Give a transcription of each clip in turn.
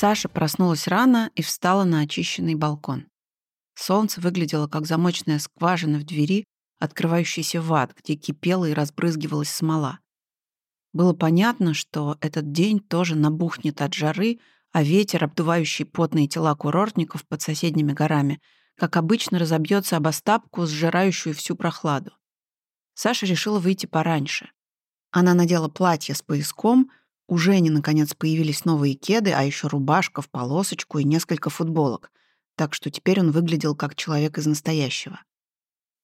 Саша проснулась рано и встала на очищенный балкон. Солнце выглядело как замочная скважина в двери, открывающийся в ад, где кипела и разбрызгивалась смола. Было понятно, что этот день тоже набухнет от жары, а ветер, обдувающий потные тела курортников под соседними горами, как обычно разобьется об остапку, сжирающую всю прохладу. Саша решила выйти пораньше. Она надела платье с пояском, у Жени, наконец, появились новые кеды, а еще рубашка в полосочку и несколько футболок, так что теперь он выглядел как человек из настоящего.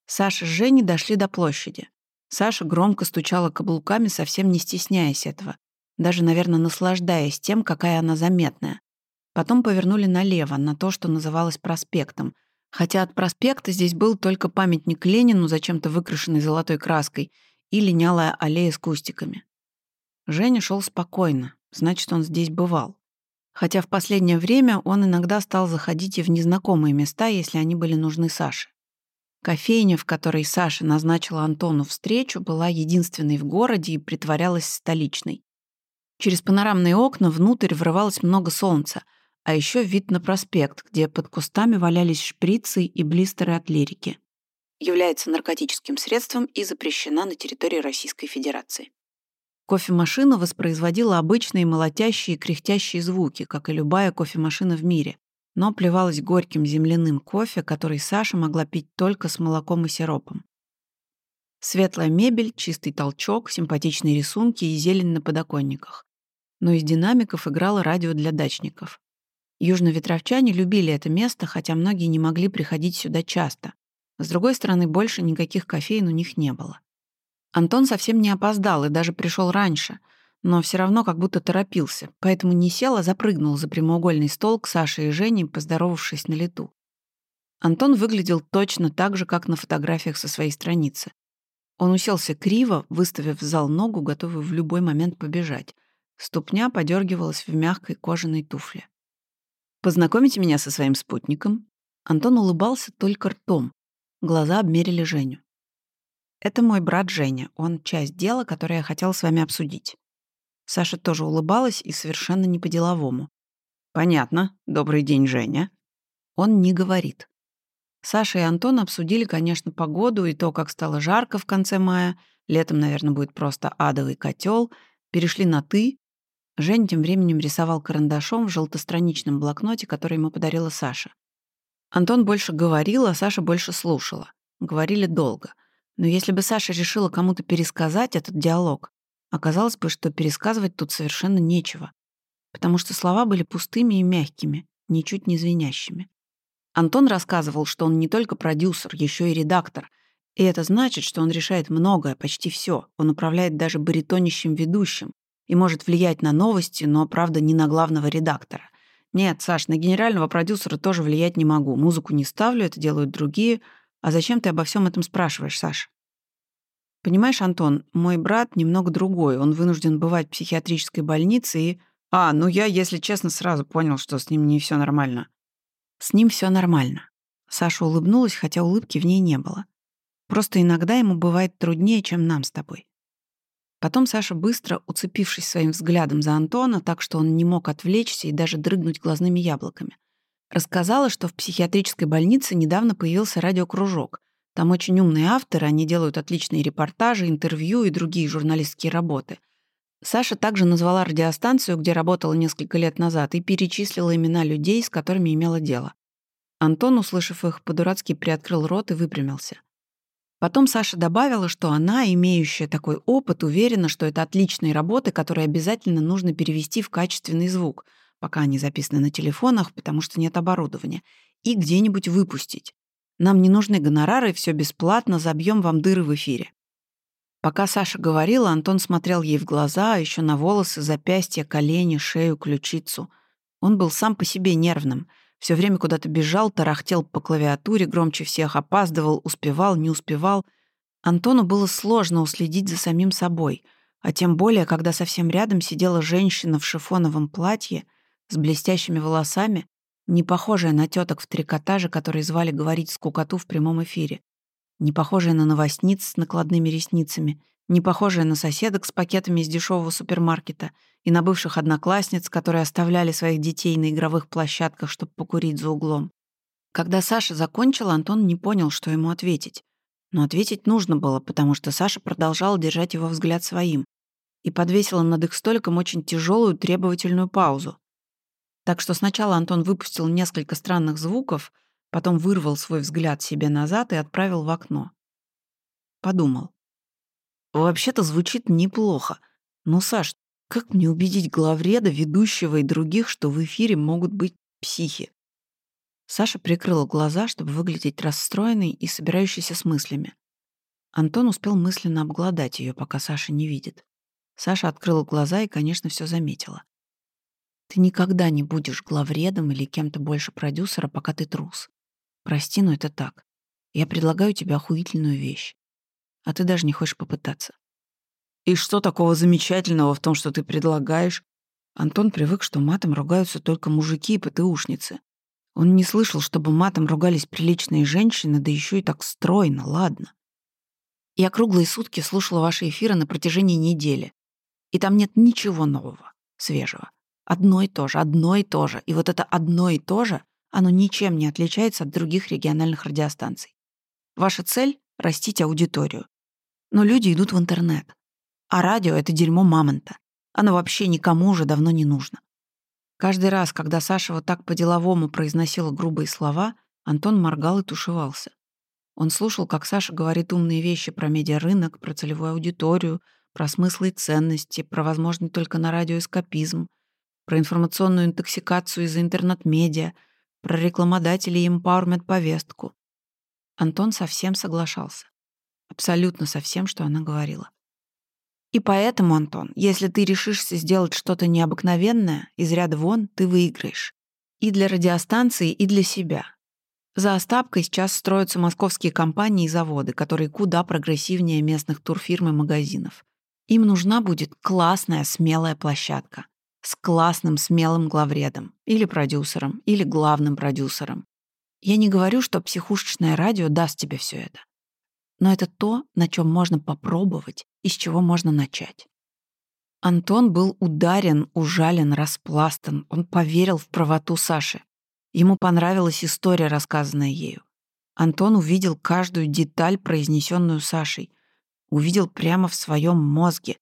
Саша с Женей дошли до площади. Саша громко стучала каблуками, совсем не стесняясь этого, даже, наверное, наслаждаясь тем, какая она заметная. Потом повернули налево, на то, что называлось проспектом, хотя от проспекта здесь был только памятник Ленину, зачем-то выкрашенный золотой краской, и линялая аллея с кустиками. Женя шел спокойно, значит, он здесь бывал. Хотя в последнее время он иногда стал заходить и в незнакомые места, если они были нужны Саше. Кофейня, в которой Саша назначила Антону встречу, была единственной в городе и притворялась столичной. Через панорамные окна внутрь врывалось много солнца, а еще вид на проспект, где под кустами валялись шприцы и блистеры от лирики. Является наркотическим средством и запрещена на территории Российской Федерации. Кофемашина воспроизводила обычные молотящие и кряхтящие звуки, как и любая кофемашина в мире, но плевалась горьким земляным кофе, который Саша могла пить только с молоком и сиропом. Светлая мебель, чистый толчок, симпатичные рисунки и зелень на подоконниках. Но из динамиков играло радио для дачников. Южноветровчане любили это место, хотя многие не могли приходить сюда часто. С другой стороны, больше никаких кофеин у них не было. Антон совсем не опоздал и даже пришел раньше — но все равно как будто торопился, поэтому не сел, а запрыгнул за прямоугольный стол к Саше и Жене, поздоровавшись на лету. Антон выглядел точно так же, как на фотографиях со своей страницы. Он уселся криво, выставив в зал ногу, готовый в любой момент побежать. Ступня подергивалась в мягкой кожаной туфле. «Познакомите меня со своим спутником?» Антон улыбался только ртом. Глаза обмерили Женю. «Это мой брат Женя. Он часть дела, которое я хотел с вами обсудить». Саша тоже улыбалась и совершенно не по-деловому. «Понятно. Добрый день, Женя». Он не говорит. Саша и Антон обсудили, конечно, погоду и то, как стало жарко в конце мая. Летом, наверное, будет просто адовый котел. Перешли на «ты». Жень тем временем рисовал карандашом в желтостраничном блокноте, который ему подарила Саша. Антон больше говорил, а Саша больше слушала. Говорили долго. Но если бы Саша решила кому-то пересказать этот диалог, Оказалось бы, что пересказывать тут совершенно нечего, потому что слова были пустыми и мягкими, ничуть не звенящими. Антон рассказывал, что он не только продюсер, еще и редактор, и это значит, что он решает многое, почти все. Он управляет даже баритонищем ведущим и может влиять на новости, но, правда, не на главного редактора. Нет, Саш, на генерального продюсера тоже влиять не могу. Музыку не ставлю, это делают другие. А зачем ты обо всем этом спрашиваешь, Саш? Понимаешь, Антон, мой брат немного другой. Он вынужден бывать в психиатрической больнице и... А, ну я, если честно, сразу понял, что с ним не все нормально. С ним все нормально. Саша улыбнулась, хотя улыбки в ней не было. Просто иногда ему бывает труднее, чем нам с тобой. Потом Саша, быстро уцепившись своим взглядом за Антона, так что он не мог отвлечься и даже дрыгнуть глазными яблоками, рассказала, что в психиатрической больнице недавно появился радиокружок, там очень умные авторы, они делают отличные репортажи, интервью и другие журналистские работы. Саша также назвала радиостанцию, где работала несколько лет назад, и перечислила имена людей, с которыми имела дело. Антон, услышав их, по-дурацки приоткрыл рот и выпрямился. Потом Саша добавила, что она, имеющая такой опыт, уверена, что это отличные работы, которые обязательно нужно перевести в качественный звук, пока они записаны на телефонах, потому что нет оборудования, и где-нибудь выпустить. Нам не нужны гонорары, все бесплатно, забьем вам дыры в эфире». Пока Саша говорила, Антон смотрел ей в глаза, а еще на волосы, запястья, колени, шею, ключицу. Он был сам по себе нервным. Все время куда-то бежал, тарахтел по клавиатуре, громче всех опаздывал, успевал, не успевал. Антону было сложно уследить за самим собой, а тем более, когда совсем рядом сидела женщина в шифоновом платье с блестящими волосами, не похожая на теток в трикотаже, которые звали говорить скукоту в прямом эфире. Не похожая на новостниц с накладными ресницами не похожая на соседок с пакетами из дешевого супермаркета и на бывших одноклассниц, которые оставляли своих детей на игровых площадках, чтобы покурить за углом. Когда Саша закончила, Антон не понял, что ему ответить. Но ответить нужно было, потому что Саша продолжала держать его взгляд своим и подвесила над их столиком очень тяжелую требовательную паузу. Так что сначала Антон выпустил несколько странных звуков, потом вырвал свой взгляд себе назад и отправил в окно. Подумал. Вообще-то звучит неплохо. Но, Саш, как мне убедить главреда, ведущего и других, что в эфире могут быть психи? Саша прикрыла глаза, чтобы выглядеть расстроенной и собирающейся с мыслями. Антон успел мысленно обглодать ее, пока Саша не видит. Саша открыла глаза и, конечно, все заметила. «Ты никогда не будешь главредом или кем-то больше продюсера, пока ты трус. Прости, но это так. Я предлагаю тебе охуительную вещь. А ты даже не хочешь попытаться». «И что такого замечательного в том, что ты предлагаешь?» Антон привык, что матом ругаются только мужики и ПТУшницы. Он не слышал, чтобы матом ругались приличные женщины, да еще и так стройно, ладно. Я круглые сутки слушала ваши эфиры на протяжении недели. И там нет ничего нового, свежего. Одно и то же, одно и то же. И вот это одно и то же, оно ничем не отличается от других региональных радиостанций. Ваша цель — растить аудиторию. Но люди идут в интернет. А радио — это дерьмо мамонта. Оно вообще никому уже давно не нужно. Каждый раз, когда Саша вот так по-деловому произносила грубые слова, Антон моргал и тушевался. Он слушал, как Саша говорит умные вещи про медиарынок, про целевую аудиторию, про смыслы и ценности, про возможный только на радио эскапизм, про информационную интоксикацию из-за интернет-медиа, про рекламодателей и эмпауэрмент-повестку. Антон совсем соглашался. Абсолютно со всем, что она говорила. И поэтому, Антон, если ты решишься сделать что-то необыкновенное, из ряда вон, ты выиграешь. И для радиостанции, и для себя. За Остапкой сейчас строятся московские компании и заводы, которые куда прогрессивнее местных турфирм и магазинов. Им нужна будет классная, смелая площадка. С классным, смелым главредом. Или продюсером, или главным продюсером. Я не говорю, что психушечное радио даст тебе все это. Но это то, на чем можно попробовать и с чего можно начать. Антон был ударен, ужален, распластан. Он поверил в правоту Саши. Ему понравилась история, рассказанная ею. Антон увидел каждую деталь, произнесенную Сашей. Увидел прямо в своем мозге.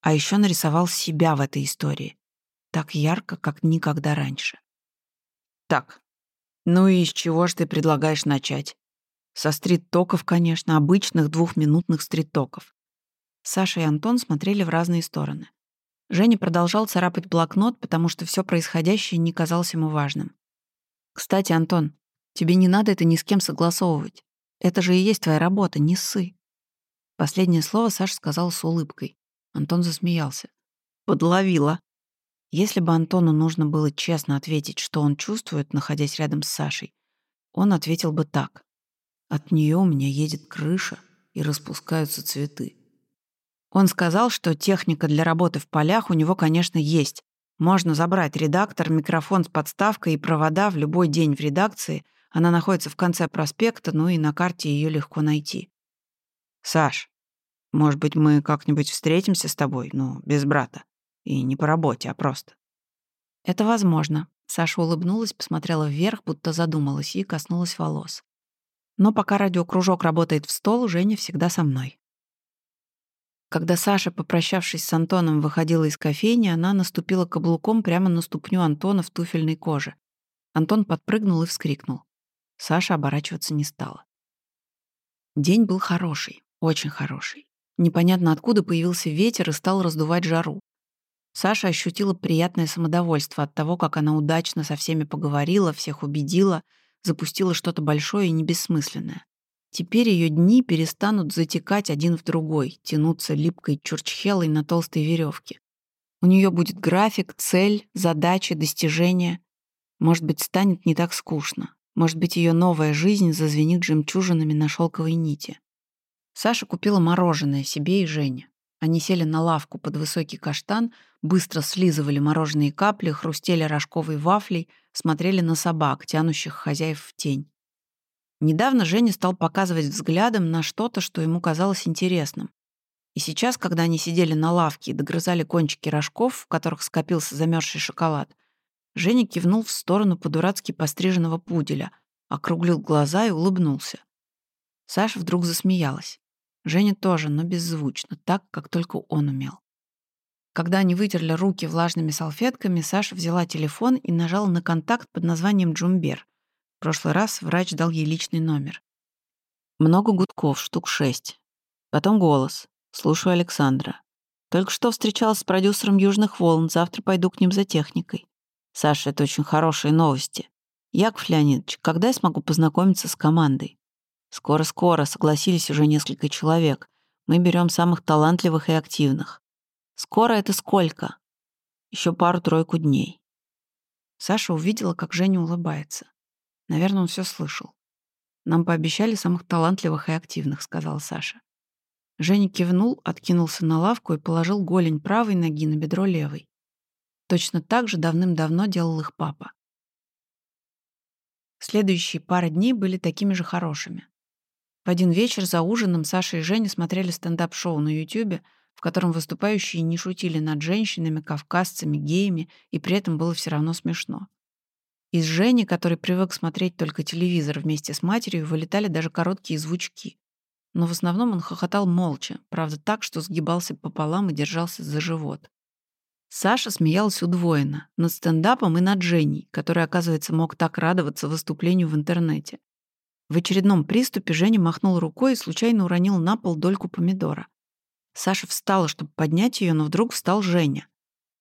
А еще нарисовал себя в этой истории. Так ярко, как никогда раньше. Так, ну и с чего ж ты предлагаешь начать? Со стрит-токов, конечно, обычных двухминутных стрит-токов. Саша и Антон смотрели в разные стороны. Женя продолжал царапать блокнот, потому что все происходящее не казалось ему важным. «Кстати, Антон, тебе не надо это ни с кем согласовывать. Это же и есть твоя работа, не ссы». Последнее слово Саша сказал с улыбкой. Антон засмеялся. «Подловила». Если бы Антону нужно было честно ответить, что он чувствует, находясь рядом с Сашей, он ответил бы так. От нее у меня едет крыша и распускаются цветы. Он сказал, что техника для работы в полях у него, конечно, есть. Можно забрать редактор, микрофон с подставкой и провода в любой день в редакции. Она находится в конце проспекта, ну и на карте ее легко найти. «Саш, может быть, мы как-нибудь встретимся с тобой, ну, без брата? И не по работе, а просто?» «Это возможно». Саша улыбнулась, посмотрела вверх, будто задумалась, и коснулась волос. Но пока радиокружок работает в стол, Женя всегда со мной. Когда Саша, попрощавшись с Антоном, выходила из кофейни, она наступила каблуком прямо на ступню Антона в туфельной коже. Антон подпрыгнул и вскрикнул. Саша оборачиваться не стала. День был хороший, очень хороший. Непонятно откуда появился ветер и стал раздувать жару. Саша ощутила приятное самодовольство от того, как она удачно со всеми поговорила, всех убедила — запустила что-то большое и небессмысленное. Теперь ее дни перестанут затекать один в другой, тянуться липкой чурчхелой на толстой веревке. У нее будет график, цель, задачи, достижения. Может быть, станет не так скучно. Может быть, ее новая жизнь зазвенит жемчужинами на шелковой нити. Саша купила мороженое себе и Жене. Они сели на лавку под высокий каштан, быстро слизывали мороженые капли, хрустели рожковой вафлей, смотрели на собак, тянущих хозяев в тень. Недавно Женя стал показывать взглядом на что-то, что ему казалось интересным. И сейчас, когда они сидели на лавке и догрызали кончики рожков, в которых скопился замерзший шоколад, Женя кивнул в сторону по-дурацки постриженного пуделя, округлил глаза и улыбнулся. Саша вдруг засмеялась. Женя тоже, но беззвучно, так, как только он умел. Когда они вытерли руки влажными салфетками, Саша взяла телефон и нажала на контакт под названием Джумбер. В прошлый раз врач дал ей личный номер. Много гудков, штук шесть. Потом голос. Слушаю Александра. Только что встречалась с продюсером «Южных волн», завтра пойду к ним за техникой. Саша, это очень хорошие новости. Яков Леонидович, когда я смогу познакомиться с командой? Скоро-скоро, согласились уже несколько человек. Мы берем самых талантливых и активных. Скоро это сколько? Еще пару-тройку дней. Саша увидела, как Женя улыбается. Наверное, он все слышал. «Нам пообещали самых талантливых и активных», — сказала Саша. Женя кивнул, откинулся на лавку и положил голень правой ноги на бедро левой. Точно так же давным-давно делал их папа. Следующие пара дней были такими же хорошими. В один вечер за ужином Саша и Женя смотрели стендап-шоу на Ютубе, в котором выступающие не шутили над женщинами, кавказцами, геями, и при этом было все равно смешно. Из Жени, который привык смотреть только телевизор вместе с матерью, вылетали даже короткие звучки. Но в основном он хохотал молча, правда так, что сгибался пополам и держался за живот. Саша смеялась удвоенно, над стендапом и над Женей, который, оказывается, мог так радоваться выступлению в интернете. В очередном приступе Женя махнул рукой и случайно уронил на пол дольку помидора. Саша встала, чтобы поднять ее, но вдруг встал Женя.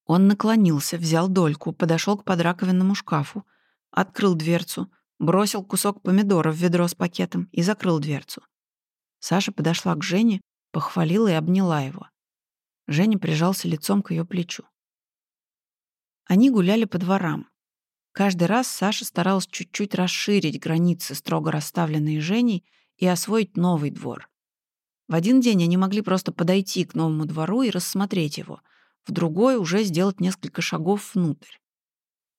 Он наклонился, взял дольку, подошел к подраковинному шкафу, открыл дверцу, бросил кусок помидора в ведро с пакетом и закрыл дверцу. Саша подошла к Жене, похвалила и обняла его. Женя прижался лицом к ее плечу. Они гуляли по дворам. Каждый раз Саша старалась чуть-чуть расширить границы, строго расставленные Женей, и освоить новый двор. В один день они могли просто подойти к новому двору и рассмотреть его, в другой уже сделать несколько шагов внутрь.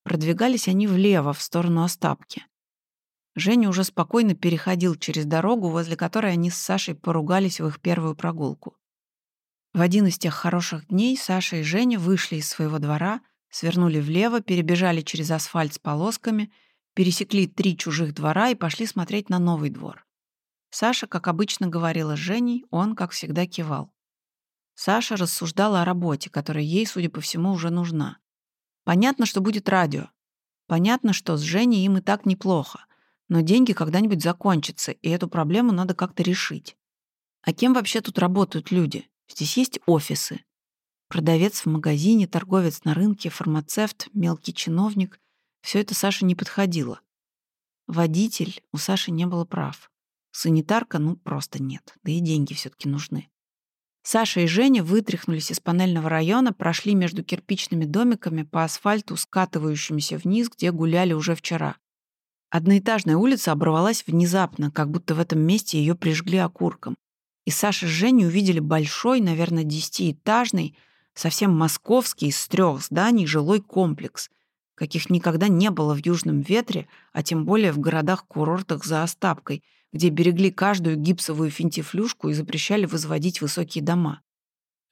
Продвигались они влево, в сторону Остапки. Женя уже спокойно переходил через дорогу, возле которой они с Сашей поругались в их первую прогулку. В один из тех хороших дней Саша и Женя вышли из своего двора, свернули влево, перебежали через асфальт с полосками, пересекли три чужих двора и пошли смотреть на новый двор. Саша, как обычно, говорила с Женей, он, как всегда, кивал. Саша рассуждала о работе, которая ей, судя по всему, уже нужна. Понятно, что будет радио. Понятно, что с Женей им и так неплохо. Но деньги когда-нибудь закончатся, и эту проблему надо как-то решить. А кем вообще тут работают люди? Здесь есть офисы. Продавец в магазине, торговец на рынке, фармацевт, мелкий чиновник. Все это Саше не подходило. Водитель у Саши не было прав. Санитарка, ну, просто нет. Да и деньги все таки нужны. Саша и Женя вытряхнулись из панельного района, прошли между кирпичными домиками по асфальту, скатывающимся вниз, где гуляли уже вчера. Одноэтажная улица оборвалась внезапно, как будто в этом месте ее прижгли окурком. И Саша с Женей увидели большой, наверное, десятиэтажный, совсем московский, из трех зданий жилой комплекс, каких никогда не было в Южном Ветре, а тем более в городах-курортах за Остапкой — где берегли каждую гипсовую финтифлюшку и запрещали возводить высокие дома.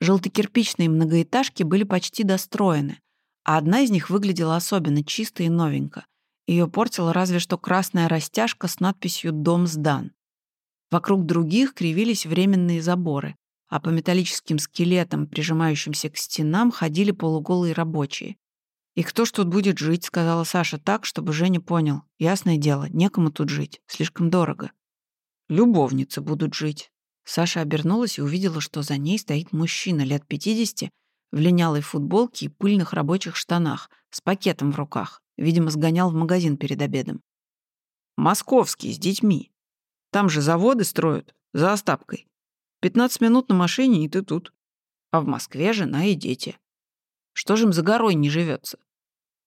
Желтокирпичные многоэтажки были почти достроены, а одна из них выглядела особенно чисто и новенько. Ее портила разве что красная растяжка с надписью «Дом сдан». Вокруг других кривились временные заборы, а по металлическим скелетам, прижимающимся к стенам, ходили полуголые рабочие. «И кто ж тут будет жить?» — сказала Саша так, чтобы Женя понял. «Ясное дело, некому тут жить, слишком дорого». Любовницы будут жить. Саша обернулась и увидела, что за ней стоит мужчина лет 50 в линялой футболке и пыльных рабочих штанах, с пакетом в руках. Видимо, сгонял в магазин перед обедом. «Московский, с детьми. Там же заводы строят, за Остапкой. 15 минут на машине, и ты тут. А в Москве жена и дети. Что же им за горой не живется?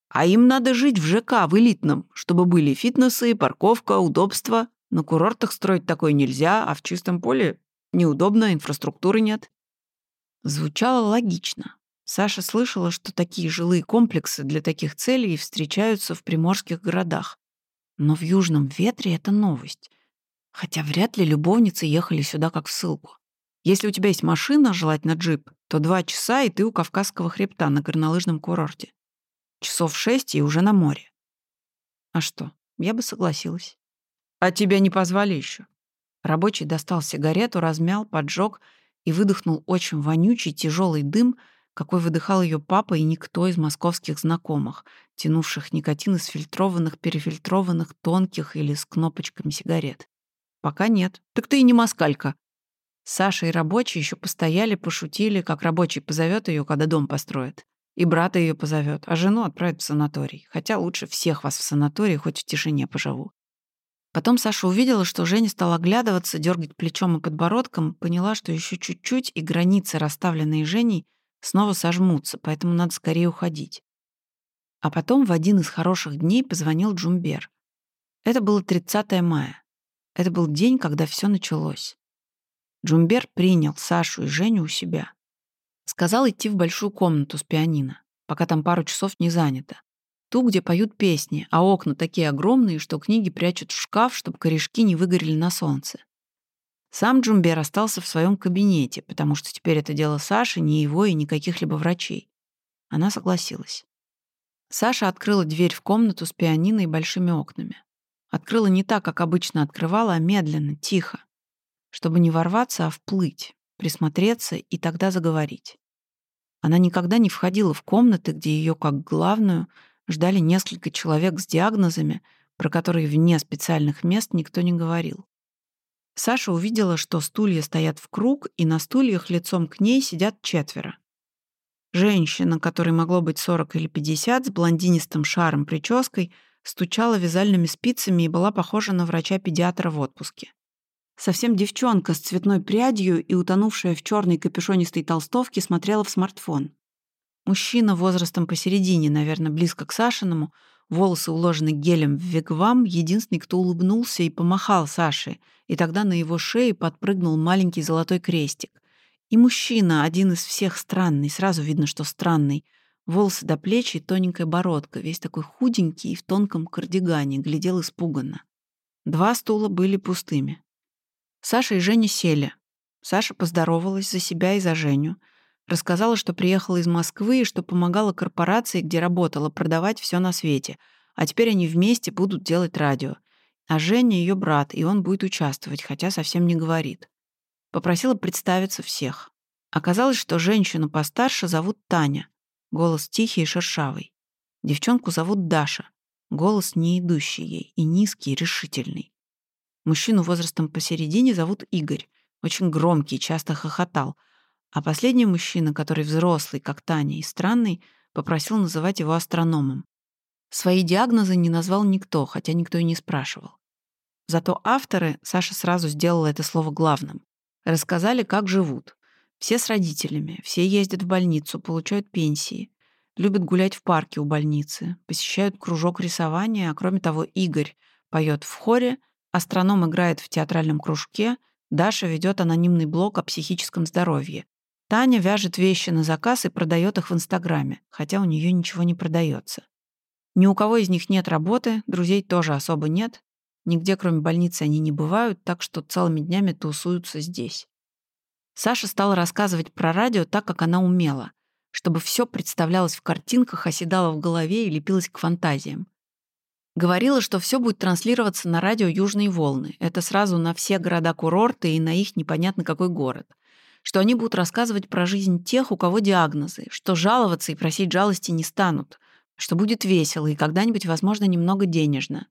А им надо жить в ЖК, в элитном, чтобы были фитнесы, парковка, удобства. На курортах строить такое нельзя, а в чистом поле неудобно, инфраструктуры нет. Звучало логично. Саша слышала, что такие жилые комплексы для таких целей встречаются в приморских городах. Но в Южном ветре это новость. Хотя вряд ли любовницы ехали сюда как в ссылку. Если у тебя есть машина, желательно джип, то два часа, и ты у Кавказского хребта на горнолыжном курорте. Часов шесть и уже на море. А что, я бы согласилась. А тебя не позвали еще. Рабочий достал сигарету, размял, поджег и выдохнул очень вонючий тяжелый дым, какой выдыхал ее папа и никто из московских знакомых, тянувших никотин из фильтрованных, перефильтрованных, тонких или с кнопочками сигарет. Пока нет. Так ты и не москалька. Саша и рабочий еще постояли, пошутили, как рабочий позовет ее, когда дом построит. И брата ее позовет, а жену отправит в санаторий. Хотя лучше всех вас в санатории, хоть в тишине поживу. Потом Саша увидела, что Женя стала оглядываться, дергать плечом и подбородком, поняла, что еще чуть-чуть, и границы, расставленные Женей, снова сожмутся, поэтому надо скорее уходить. А потом в один из хороших дней позвонил Джумбер. Это было 30 мая. Это был день, когда все началось. Джумбер принял Сашу и Женю у себя. Сказал идти в большую комнату с пианино, пока там пару часов не занято ту, где поют песни, а окна такие огромные, что книги прячут в шкаф, чтобы корешки не выгорели на солнце. Сам Джумбер остался в своем кабинете, потому что теперь это дело Саши, не его и не каких-либо врачей. Она согласилась. Саша открыла дверь в комнату с пианино и большими окнами. Открыла не так, как обычно открывала, а медленно, тихо, чтобы не ворваться, а вплыть, присмотреться и тогда заговорить. Она никогда не входила в комнаты, где ее как главную ждали несколько человек с диагнозами, про которые вне специальных мест никто не говорил. Саша увидела, что стулья стоят в круг, и на стульях лицом к ней сидят четверо. Женщина, которой могло быть 40 или 50, с блондинистым шаром прической, стучала вязальными спицами и была похожа на врача-педиатра в отпуске. Совсем девчонка с цветной прядью и утонувшая в черной капюшонистой толстовке смотрела в смартфон. Мужчина возрастом посередине, наверное, близко к Сашиному, волосы уложены гелем в вигвам, единственный, кто улыбнулся и помахал Саше, и тогда на его шее подпрыгнул маленький золотой крестик. И мужчина, один из всех странный, сразу видно, что странный, волосы до плеч и тоненькая бородка, весь такой худенький и в тонком кардигане, глядел испуганно. Два стула были пустыми. Саша и Женя сели. Саша поздоровалась за себя и за Женю — Рассказала, что приехала из Москвы и что помогала корпорации, где работала, продавать все на свете. А теперь они вместе будут делать радио. А Женя ее брат, и он будет участвовать, хотя совсем не говорит. Попросила представиться всех. Оказалось, что женщину постарше зовут Таня. Голос тихий и шершавый. Девчонку зовут Даша. Голос не идущий ей и низкий, решительный. Мужчину возрастом посередине зовут Игорь. Очень громкий, часто хохотал — а последний мужчина, который взрослый, как Таня, и странный, попросил называть его астрономом. Свои диагнозы не назвал никто, хотя никто и не спрашивал. Зато авторы, Саша сразу сделала это слово главным, рассказали, как живут. Все с родителями, все ездят в больницу, получают пенсии, любят гулять в парке у больницы, посещают кружок рисования, а кроме того Игорь поет в хоре, астроном играет в театральном кружке, Даша ведет анонимный блог о психическом здоровье, Таня вяжет вещи на заказ и продает их в Инстаграме, хотя у нее ничего не продается. Ни у кого из них нет работы, друзей тоже особо нет. Нигде, кроме больницы, они не бывают, так что целыми днями тусуются здесь. Саша стала рассказывать про радио так, как она умела, чтобы все представлялось в картинках, оседало в голове и лепилось к фантазиям. Говорила, что все будет транслироваться на радио «Южные волны». Это сразу на все города-курорты и на их непонятно какой город — что они будут рассказывать про жизнь тех, у кого диагнозы, что жаловаться и просить жалости не станут, что будет весело и когда-нибудь, возможно, немного денежно,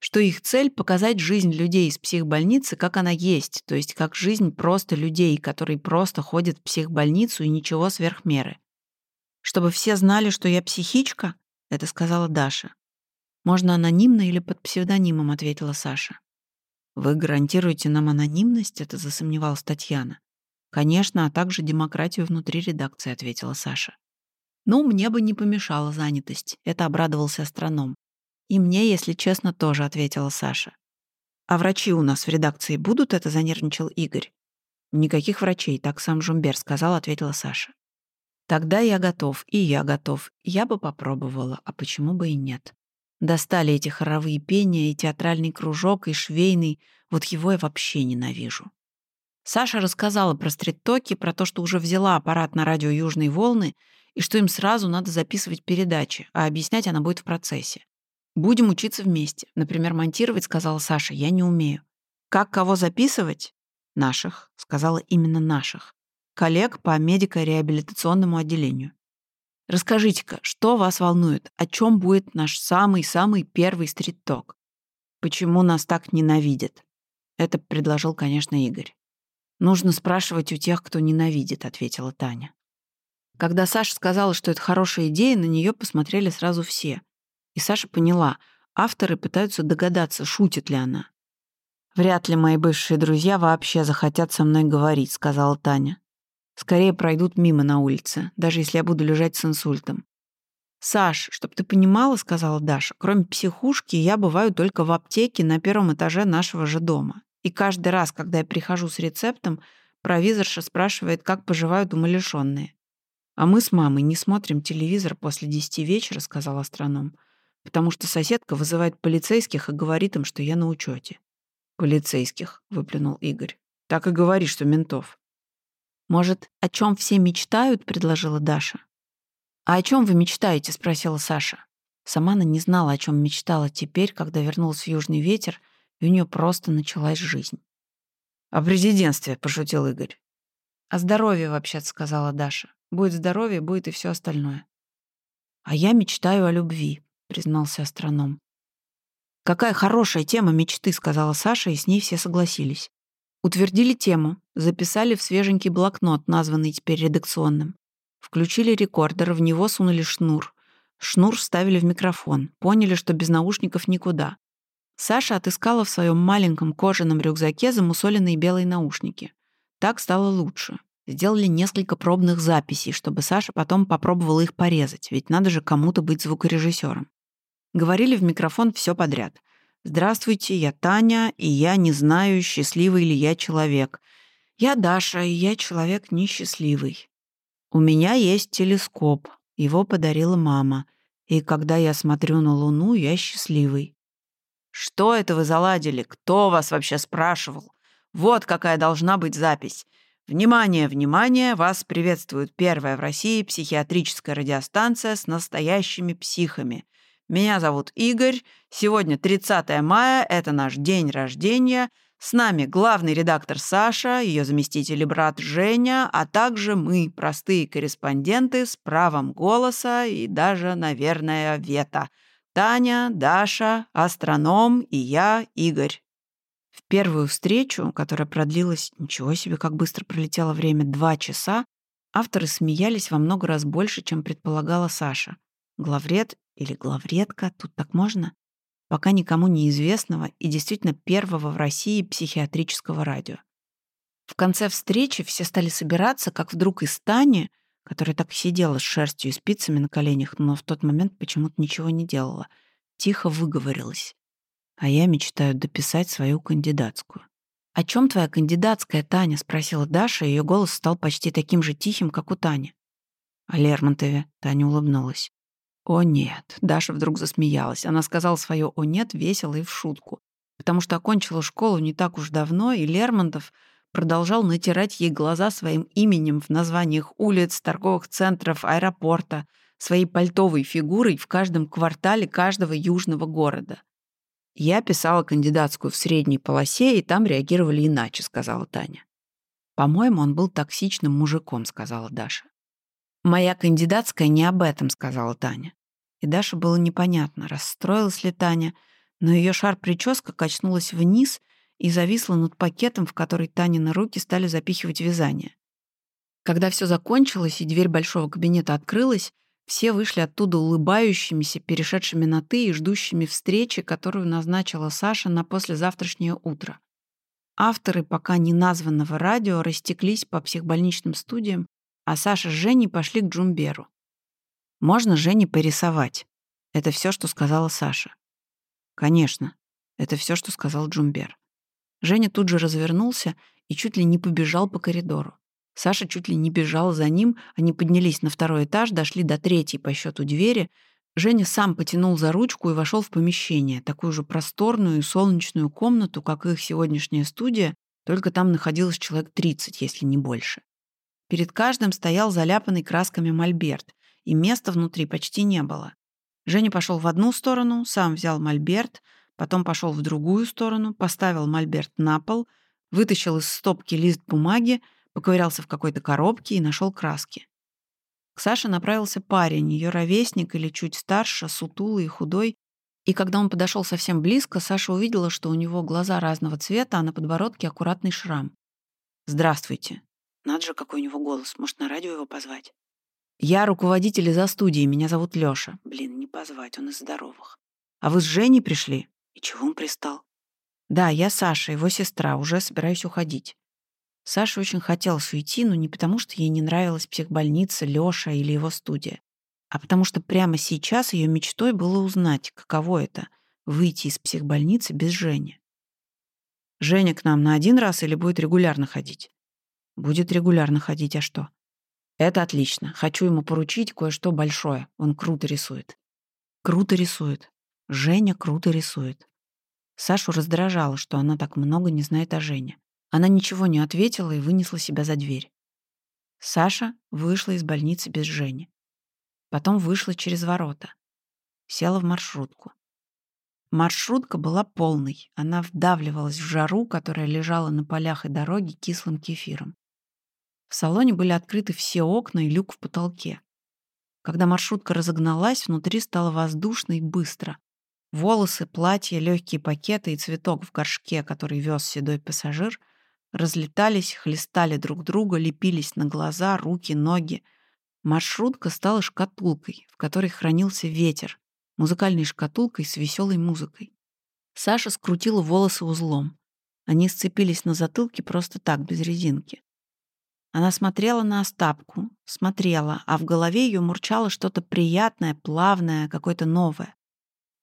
что их цель — показать жизнь людей из психбольницы, как она есть, то есть как жизнь просто людей, которые просто ходят в психбольницу и ничего сверх меры. Чтобы все знали, что я психичка, это сказала Даша. Можно анонимно или под псевдонимом, ответила Саша. Вы гарантируете нам анонимность? Это засомневалась Татьяна. «Конечно, а также демократию внутри редакции», — ответила Саша. «Ну, мне бы не помешала занятость», — это обрадовался астроном. «И мне, если честно, тоже», — ответила Саша. «А врачи у нас в редакции будут?» — это занервничал Игорь. «Никаких врачей, так сам Жумбер сказал», — ответила Саша. «Тогда я готов, и я готов. Я бы попробовала, а почему бы и нет?» Достали эти хоровые пения, и театральный кружок, и швейный. Вот его я вообще ненавижу. Саша рассказала про стрит-токи, про то, что уже взяла аппарат на радио «Южные волны» и что им сразу надо записывать передачи, а объяснять она будет в процессе. «Будем учиться вместе. Например, монтировать, — сказала Саша, — я не умею. Как кого записывать? Наших, — сказала именно наших. Коллег по медико-реабилитационному отделению. Расскажите-ка, что вас волнует? О чем будет наш самый-самый первый стрит-ток? Почему нас так ненавидят? Это предложил, конечно, Игорь. Нужно спрашивать у тех, кто ненавидит, ответила Таня. Когда Саша сказала, что это хорошая идея, на нее посмотрели сразу все. И Саша поняла, авторы пытаются догадаться, шутит ли она. «Вряд ли мои бывшие друзья вообще захотят со мной говорить», — сказала Таня. «Скорее пройдут мимо на улице, даже если я буду лежать с инсультом». «Саш, чтоб ты понимала», — сказала Даша, «кроме психушки я бываю только в аптеке на первом этаже нашего же дома. И каждый раз, когда я прихожу с рецептом, провизорша спрашивает, как поживают умалишенные. «А мы с мамой не смотрим телевизор после десяти вечера», — сказал астроном, «потому что соседка вызывает полицейских и говорит им, что я на учете. «Полицейских», — выплюнул Игорь. «Так и говори, что ментов». «Может, о чем все мечтают?» — предложила Даша. «А о чем вы мечтаете?» — спросила Саша. Сама она не знала, о чем мечтала теперь, когда вернулся Южный ветер, и у нее просто началась жизнь. «О президентстве», — пошутил Игорь. «О здоровье, вообще-то», — сказала Даша. «Будет здоровье, будет и все остальное». «А я мечтаю о любви», — признался астроном. «Какая хорошая тема мечты», — сказала Саша, и с ней все согласились. Утвердили тему, записали в свеженький блокнот, названный теперь редакционным. Включили рекордер, в него сунули шнур. Шнур вставили в микрофон, поняли, что без наушников никуда. Саша отыскала в своем маленьком кожаном рюкзаке замусоленные белые наушники. Так стало лучше. Сделали несколько пробных записей, чтобы Саша потом попробовала их порезать, ведь надо же кому-то быть звукорежиссером. Говорили в микрофон все подряд. «Здравствуйте, я Таня, и я не знаю, счастливый ли я человек. Я Даша, и я человек несчастливый. У меня есть телескоп, его подарила мама, и когда я смотрю на Луну, я счастливый». «Что это вы заладили? Кто вас вообще спрашивал? Вот какая должна быть запись. Внимание, внимание, вас приветствует первая в России психиатрическая радиостанция с настоящими психами. Меня зовут Игорь. Сегодня 30 мая, это наш день рождения. С нами главный редактор Саша, ее заместитель и брат Женя, а также мы, простые корреспонденты с правом голоса и даже, наверное, вето. Таня, Даша, астроном и я, Игорь. В первую встречу, которая продлилась, ничего себе, как быстро пролетело время, два часа, авторы смеялись во много раз больше, чем предполагала Саша. Главред или главредка, тут так можно, пока никому неизвестного и действительно первого в России психиатрического радио. В конце встречи все стали собираться, как вдруг из Тани, которая так сидела с шерстью и спицами на коленях, но в тот момент почему-то ничего не делала, тихо выговорилась. А я мечтаю дописать свою кандидатскую. «О чем твоя кандидатская, Таня?» — спросила Даша, и ее голос стал почти таким же тихим, как у Тани. «О Лермонтове», — Таня улыбнулась. «О нет!» — Даша вдруг засмеялась. Она сказала свое «о нет» весело и в шутку, потому что окончила школу не так уж давно, и Лермонтов продолжал натирать ей глаза своим именем в названиях улиц, торговых центров, аэропорта, своей пальтовой фигурой в каждом квартале каждого южного города. «Я писала кандидатскую в средней полосе, и там реагировали иначе», — сказала Таня. «По-моему, он был токсичным мужиком», — сказала Даша. «Моя кандидатская не об этом», — сказала Таня. И Даше было непонятно, расстроилась ли Таня, но ее шар-прическа качнулась вниз и зависла над пакетом, в который Танины руки стали запихивать вязание. Когда все закончилось и дверь большого кабинета открылась, все вышли оттуда улыбающимися, перешедшими на «ты» и ждущими встречи, которую назначила Саша на послезавтрашнее утро. Авторы пока не названного радио растеклись по психбольничным студиям, а Саша с Женей пошли к Джумберу. Можно Жене порисовать. Это все, что сказала Саша. Конечно, это все, что сказал Джумбер. Женя тут же развернулся и чуть ли не побежал по коридору. Саша чуть ли не бежал за ним, они поднялись на второй этаж, дошли до третьей по счету двери. Женя сам потянул за ручку и вошел в помещение, такую же просторную и солнечную комнату, как их сегодняшняя студия, Только там находилось человек 30, если не больше. Перед каждым стоял заляпанный красками мольберт, и места внутри почти не было. Женя пошел в одну сторону, сам взял мольберт, потом пошел в другую сторону, поставил мольберт на пол, вытащил из стопки лист бумаги, поковырялся в какой-то коробке и нашел краски. К Саше направился парень, ее ровесник или чуть старше, сутулый и худой, и когда он подошел совсем близко, Саша увидела, что у него глаза разного цвета, а на подбородке аккуратный шрам. «Здравствуйте». Надо же, какой у него голос. Может, на радио его позвать? «Я руководитель из-за студии. Меня зовут Лёша». Блин, не позвать, он из здоровых. «А вы с Женей пришли?» «И чего он пристал?» «Да, я Саша, его сестра. Уже собираюсь уходить». Саша очень хотелось уйти, но не потому, что ей не нравилась психбольница, Лёша или его студия, а потому что прямо сейчас ее мечтой было узнать, каково это — выйти из психбольницы без Жени. «Женя к нам на один раз или будет регулярно ходить?» «Будет регулярно ходить, а что?» «Это отлично. Хочу ему поручить кое-что большое. Он круто рисует». «Круто рисует. Женя круто рисует». Сашу раздражало, что она так много не знает о Жене. Она ничего не ответила и вынесла себя за дверь. Саша вышла из больницы без Жени. Потом вышла через ворота. Села в маршрутку. Маршрутка была полной. Она вдавливалась в жару, которая лежала на полях и дороге кислым кефиром. В салоне были открыты все окна и люк в потолке. Когда маршрутка разогналась, внутри стало воздушно и быстро. Волосы, платье, легкие пакеты и цветок в горшке, который вез седой пассажир, разлетались, хлестали друг друга, лепились на глаза, руки, ноги. Маршрутка стала шкатулкой, в которой хранился ветер, музыкальной шкатулкой с веселой музыкой. Саша скрутила волосы узлом. Они сцепились на затылке просто так, без резинки. Она смотрела на Остапку, смотрела, а в голове ее мурчало что-то приятное, плавное, какое-то новое.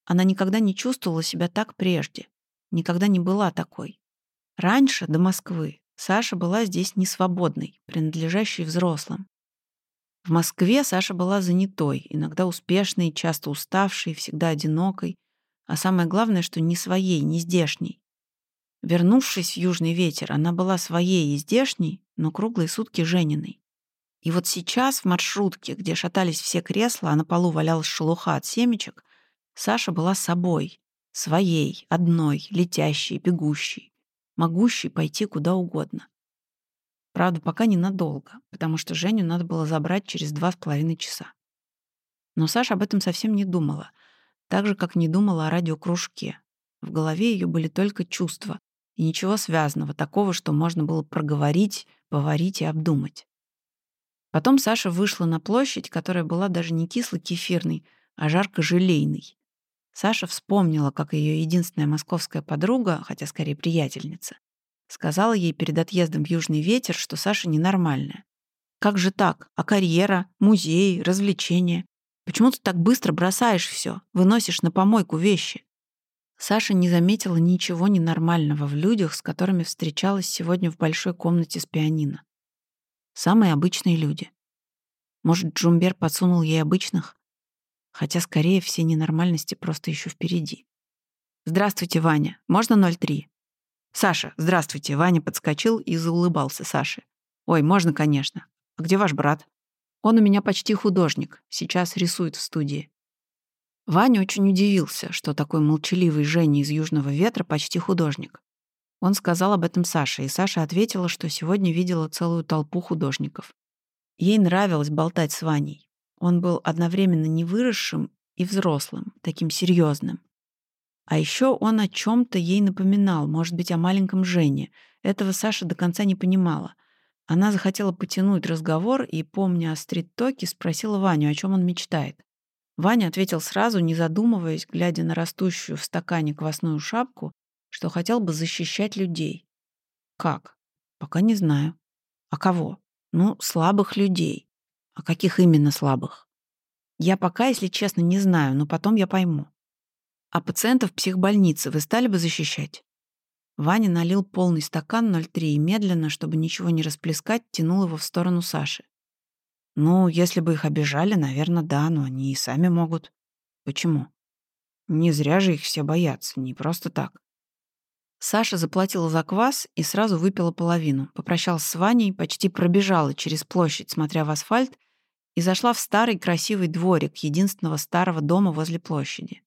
Она никогда не чувствовала себя так прежде, никогда не была такой. Раньше, до Москвы, Саша была здесь несвободной, принадлежащей взрослым. В Москве Саша была занятой, иногда успешной, часто уставшей, всегда одинокой, а самое главное, что не своей, не здешней. Вернувшись в Южный ветер, она была своей и здешней, но круглые сутки Жениной. И вот сейчас в маршрутке, где шатались все кресла, а на полу валялась шелуха от семечек, Саша была собой, своей, одной, летящей, бегущей могущий пойти куда угодно. Правда, пока ненадолго, потому что Женю надо было забрать через два с половиной часа. Но Саша об этом совсем не думала, так же, как не думала о радиокружке. В голове ее были только чувства и ничего связанного, такого, что можно было проговорить, поварить и обдумать. Потом Саша вышла на площадь, которая была даже не кисло-кефирной, а жарко-желейной. Саша вспомнила, как ее единственная московская подруга, хотя скорее приятельница, сказала ей перед отъездом в Южный ветер, что Саша ненормальная. Как же так? А карьера, музей, развлечения? Почему ты так быстро бросаешь все, выносишь на помойку вещи? Саша не заметила ничего ненормального в людях, с которыми встречалась сегодня в большой комнате с пианино. Самые обычные люди. Может, Джумбер подсунул ей обычных? Хотя, скорее, все ненормальности просто еще впереди. «Здравствуйте, Ваня. Можно 03?» «Саша, здравствуйте». Ваня подскочил и заулыбался Саше. «Ой, можно, конечно. А где ваш брат?» «Он у меня почти художник. Сейчас рисует в студии». Ваня очень удивился, что такой молчаливый Женя из «Южного ветра» почти художник. Он сказал об этом Саше, и Саша ответила, что сегодня видела целую толпу художников. Ей нравилось болтать с Ваней. Он был одновременно невыросшим и взрослым, таким серьезным. А еще он о чем-то ей напоминал, может быть, о маленьком Жене. Этого Саша до конца не понимала. Она захотела потянуть разговор и, помня о стрит-токе, спросила Ваню, о чем он мечтает. Ваня ответил сразу, не задумываясь, глядя на растущую в стакане квасную шапку, что хотел бы защищать людей. Как? Пока не знаю. А кого? Ну, слабых людей. А каких именно слабых? Я пока, если честно, не знаю, но потом я пойму. А пациентов психбольницы вы стали бы защищать? Ваня налил полный стакан 0,3 и медленно, чтобы ничего не расплескать, тянул его в сторону Саши. Ну, если бы их обижали, наверное, да, но они и сами могут. Почему? Не зря же их все боятся, не просто так. Саша заплатила за квас и сразу выпила половину. Попрощалась с Ваней, почти пробежала через площадь, смотря в асфальт, и зашла в старый красивый дворик единственного старого дома возле площади.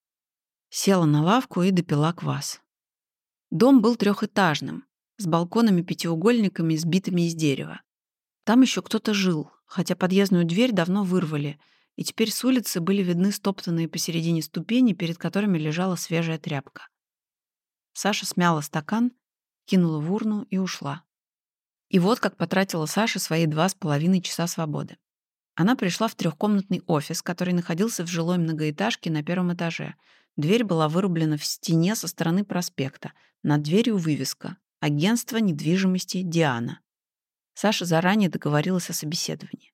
Села на лавку и допила квас. Дом был трехэтажным, с балконами-пятиугольниками, сбитыми из дерева. Там еще кто-то жил, хотя подъездную дверь давно вырвали, и теперь с улицы были видны стоптанные посередине ступени, перед которыми лежала свежая тряпка. Саша смяла стакан, кинула в урну и ушла. И вот как потратила Саша свои два с половиной часа свободы. Она пришла в трехкомнатный офис, который находился в жилой многоэтажке на первом этаже. Дверь была вырублена в стене со стороны проспекта. Над дверью вывеска «Агентство недвижимости Диана». Саша заранее договорилась о собеседовании.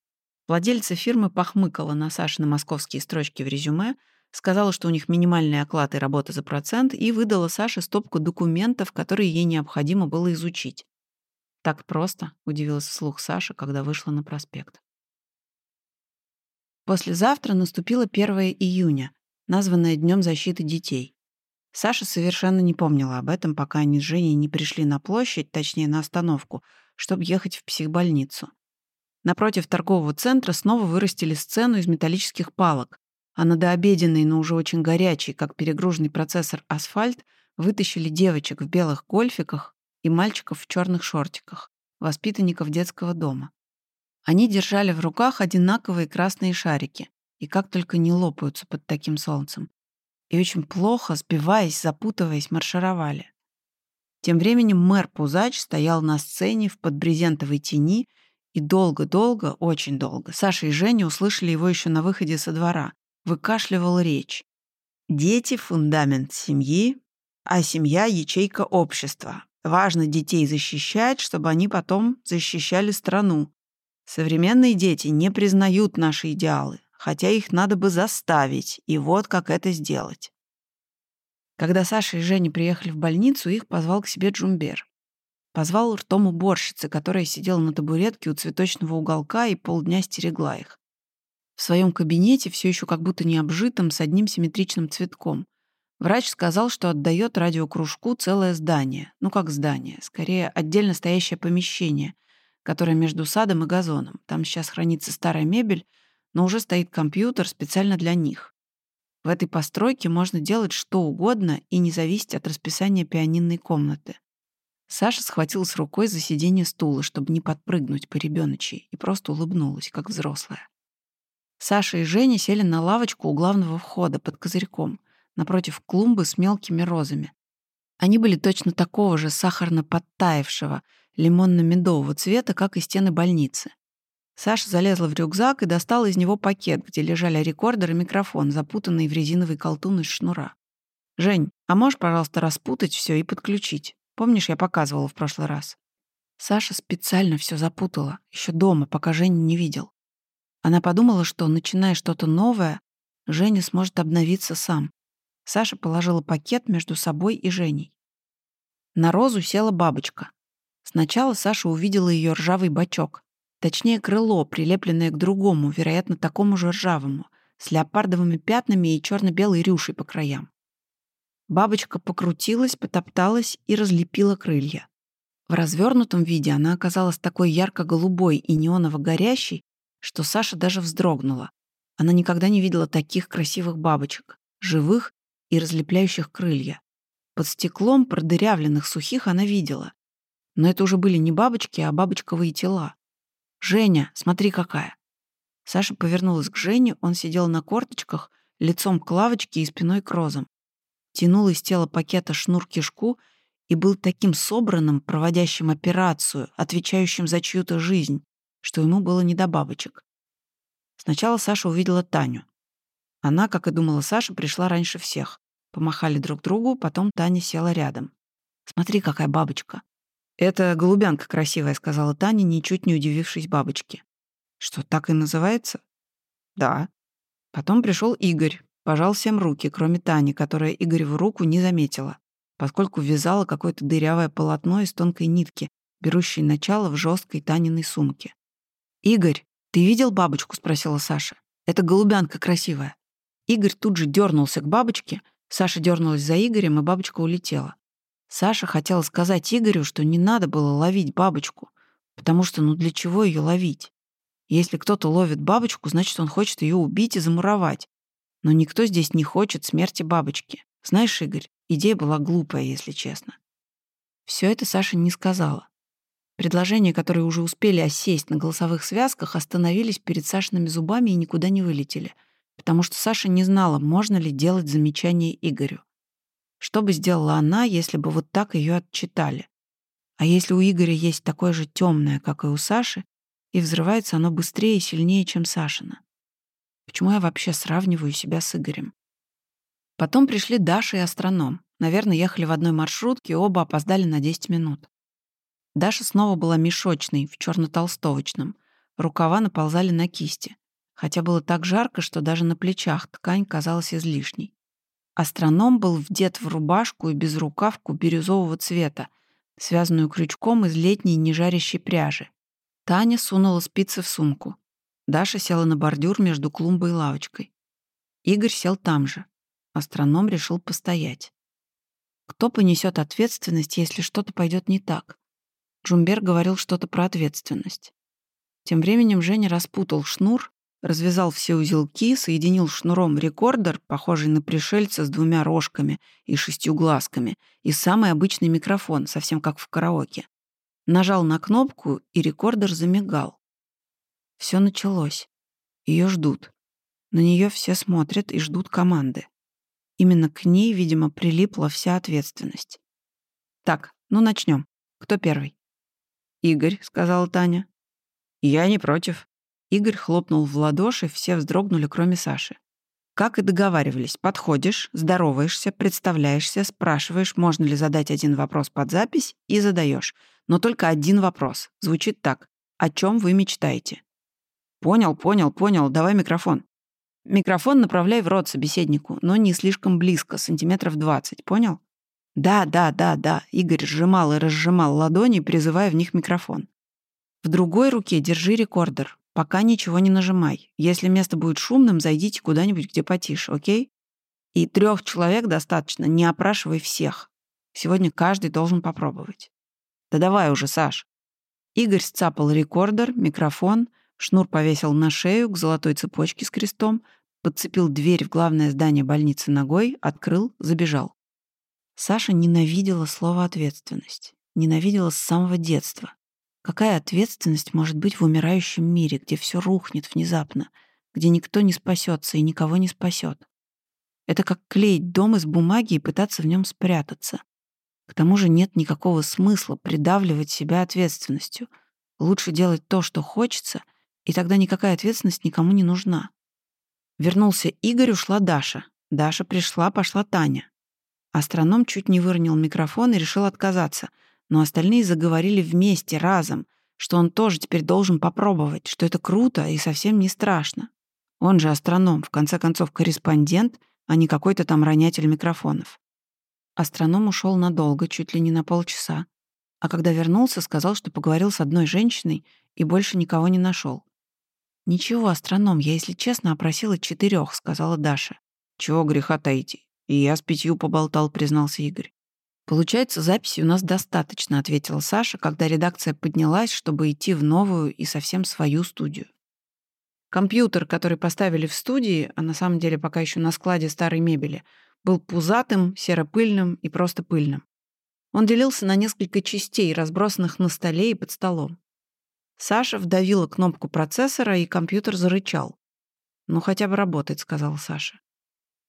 Владельца фирмы похмыкала на Сашины московские строчки в резюме, сказала, что у них минимальный оклад и работа за процент, и выдала Саше стопку документов, которые ей необходимо было изучить. «Так просто», — удивилась вслух Саша, когда вышла на проспект. Послезавтра наступило 1 июня, названное Днем защиты детей. Саша совершенно не помнила об этом, пока они с Женей не пришли на площадь, точнее, на остановку, чтобы ехать в психбольницу. Напротив торгового центра снова вырастили сцену из металлических палок, а на дообеденный, но уже очень горячий, как перегруженный процессор асфальт, вытащили девочек в белых гольфиках и мальчиков в черных шортиках, воспитанников детского дома. Они держали в руках одинаковые красные шарики, и как только не лопаются под таким солнцем. И очень плохо, сбиваясь, запутываясь, маршировали. Тем временем мэр Пузач стоял на сцене в подбрезентовой тени, и долго-долго, очень долго, Саша и Женя услышали его еще на выходе со двора. Выкашливал речь. «Дети — фундамент семьи, а семья — ячейка общества. Важно детей защищать, чтобы они потом защищали страну. Современные дети не признают наши идеалы, хотя их надо бы заставить, и вот как это сделать. Когда Саша и Женя приехали в больницу, их позвал к себе Джумбер. Позвал ртом уборщицы, которая сидела на табуретке у цветочного уголка и полдня стерегла их. В своем кабинете, все еще как будто не обжитым, с одним симметричным цветком. Врач сказал, что отдает радиокружку целое здание. Ну как здание, скорее отдельно стоящее помещение, которое между садом и газоном. Там сейчас хранится старая мебель, но уже стоит компьютер специально для них. В этой постройке можно делать что угодно и не зависеть от расписания пианинной комнаты. Саша схватилась рукой за сиденье стула, чтобы не подпрыгнуть по ребеночи, и просто улыбнулась, как взрослая. Саша и Женя сели на лавочку у главного входа под козырьком, напротив клумбы с мелкими розами. Они были точно такого же сахарно-подтаявшего, лимонно-медового цвета, как и стены больницы. Саша залезла в рюкзак и достала из него пакет, где лежали рекордер и микрофон, запутанный в резиновый колтун из шнура. «Жень, а можешь, пожалуйста, распутать все и подключить? Помнишь, я показывала в прошлый раз?» Саша специально все запутала, еще дома, пока Женя не видел. Она подумала, что, начиная что-то новое, Женя сможет обновиться сам. Саша положила пакет между собой и Женей. На розу села бабочка. Сначала Саша увидела ее ржавый бачок, Точнее, крыло, прилепленное к другому, вероятно, такому же ржавому, с леопардовыми пятнами и черно-белой рюшей по краям. Бабочка покрутилась, потопталась и разлепила крылья. В развернутом виде она оказалась такой ярко-голубой и неоново-горящей, что Саша даже вздрогнула. Она никогда не видела таких красивых бабочек, живых и разлепляющих крылья. Под стеклом продырявленных сухих она видела. Но это уже были не бабочки, а бабочковые тела. «Женя, смотри какая!» Саша повернулась к Жене, он сидел на корточках, лицом к лавочке и спиной к розам. Тянул из тела пакета шнур-кишку и был таким собранным, проводящим операцию, отвечающим за чью-то жизнь, что ему было не до бабочек. Сначала Саша увидела Таню. Она, как и думала Саша, пришла раньше всех. Помахали друг другу, потом Таня села рядом. «Смотри, какая бабочка!» «Это голубянка красивая», — сказала Таня, ничуть не удивившись бабочке. «Что, так и называется?» «Да». Потом пришел Игорь, пожал всем руки, кроме Тани, которая Игореву руку не заметила, поскольку вязала какое-то дырявое полотно из тонкой нитки, берущей начало в жесткой Таниной сумке. «Игорь, ты видел бабочку?» — спросила Саша. «Это голубянка красивая». Игорь тут же дернулся к бабочке, Саша дернулась за Игорем, и бабочка улетела. Саша хотела сказать Игорю, что не надо было ловить бабочку, потому что ну для чего ее ловить? Если кто-то ловит бабочку, значит, он хочет ее убить и замуровать. Но никто здесь не хочет смерти бабочки. Знаешь, Игорь, идея была глупая, если честно. Все это Саша не сказала. Предложения, которые уже успели осесть на голосовых связках, остановились перед Сашиными зубами и никуда не вылетели, потому что Саша не знала, можно ли делать замечание Игорю. Что бы сделала она, если бы вот так ее отчитали? А если у Игоря есть такое же темное, как и у Саши, и взрывается оно быстрее и сильнее, чем Сашина? Почему я вообще сравниваю себя с Игорем? Потом пришли Даша и астроном. Наверное, ехали в одной маршрутке, оба опоздали на 10 минут. Даша снова была мешочной, в черно толстовочном Рукава наползали на кисти. Хотя было так жарко, что даже на плечах ткань казалась излишней. Астроном был вдет в рубашку и безрукавку бирюзового цвета, связанную крючком из летней нежарящей пряжи. Таня сунула спицы в сумку. Даша села на бордюр между клумбой и лавочкой. Игорь сел там же. Астроном решил постоять. Кто понесет ответственность, если что-то пойдет не так? Джумбер говорил что-то про ответственность. Тем временем Женя распутал шнур развязал все узелки, соединил шнуром рекордер, похожий на пришельца с двумя рожками и шестью глазками, и самый обычный микрофон, совсем как в караоке. Нажал на кнопку, и рекордер замигал. Все началось. Ее ждут. На нее все смотрят и ждут команды. Именно к ней, видимо, прилипла вся ответственность. «Так, ну начнем. Кто первый?» «Игорь», — сказала Таня. «Я не против», Игорь хлопнул в ладоши, все вздрогнули, кроме Саши. Как и договаривались, подходишь, здороваешься, представляешься, спрашиваешь, можно ли задать один вопрос под запись, и задаешь. Но только один вопрос. Звучит так. О чем вы мечтаете? Понял, понял, понял. Давай микрофон. Микрофон направляй в рот собеседнику, но не слишком близко, сантиметров 20, понял? Да, да, да, да. Игорь сжимал и разжимал ладони, призывая в них микрофон. В другой руке держи рекордер. Пока ничего не нажимай. Если место будет шумным, зайдите куда-нибудь, где потише, окей? И трех человек достаточно, не опрашивай всех. Сегодня каждый должен попробовать. Да давай уже, Саш. Игорь сцапал рекордер, микрофон, шнур повесил на шею к золотой цепочке с крестом, подцепил дверь в главное здание больницы ногой, открыл, забежал. Саша ненавидела слово «ответственность». Ненавидела с самого детства. Какая ответственность может быть в умирающем мире, где все рухнет внезапно, где никто не спасется и никого не спасет? Это как клеить дом из бумаги и пытаться в нем спрятаться. К тому же нет никакого смысла придавливать себя ответственностью. Лучше делать то, что хочется, и тогда никакая ответственность никому не нужна. Вернулся Игорь, ушла Даша. Даша пришла, пошла Таня. Астроном чуть не выронил микрофон и решил отказаться — но остальные заговорили вместе, разом, что он тоже теперь должен попробовать, что это круто и совсем не страшно. Он же астроном, в конце концов, корреспондент, а не какой-то там ронятель микрофонов. Астроном ушел надолго, чуть ли не на полчаса. А когда вернулся, сказал, что поговорил с одной женщиной и больше никого не нашел. «Ничего, астроном, я, если честно, опросила четырех, сказала Даша. «Чего греха таить? И я с пятью поболтал», — признался Игорь. «Получается, записи у нас достаточно», — ответила Саша, когда редакция поднялась, чтобы идти в новую и совсем свою студию. Компьютер, который поставили в студии, а на самом деле пока еще на складе старой мебели, был пузатым, серопыльным и просто пыльным. Он делился на несколько частей, разбросанных на столе и под столом. Саша вдавила кнопку процессора, и компьютер зарычал. «Ну, хотя бы работает», — сказала Саша.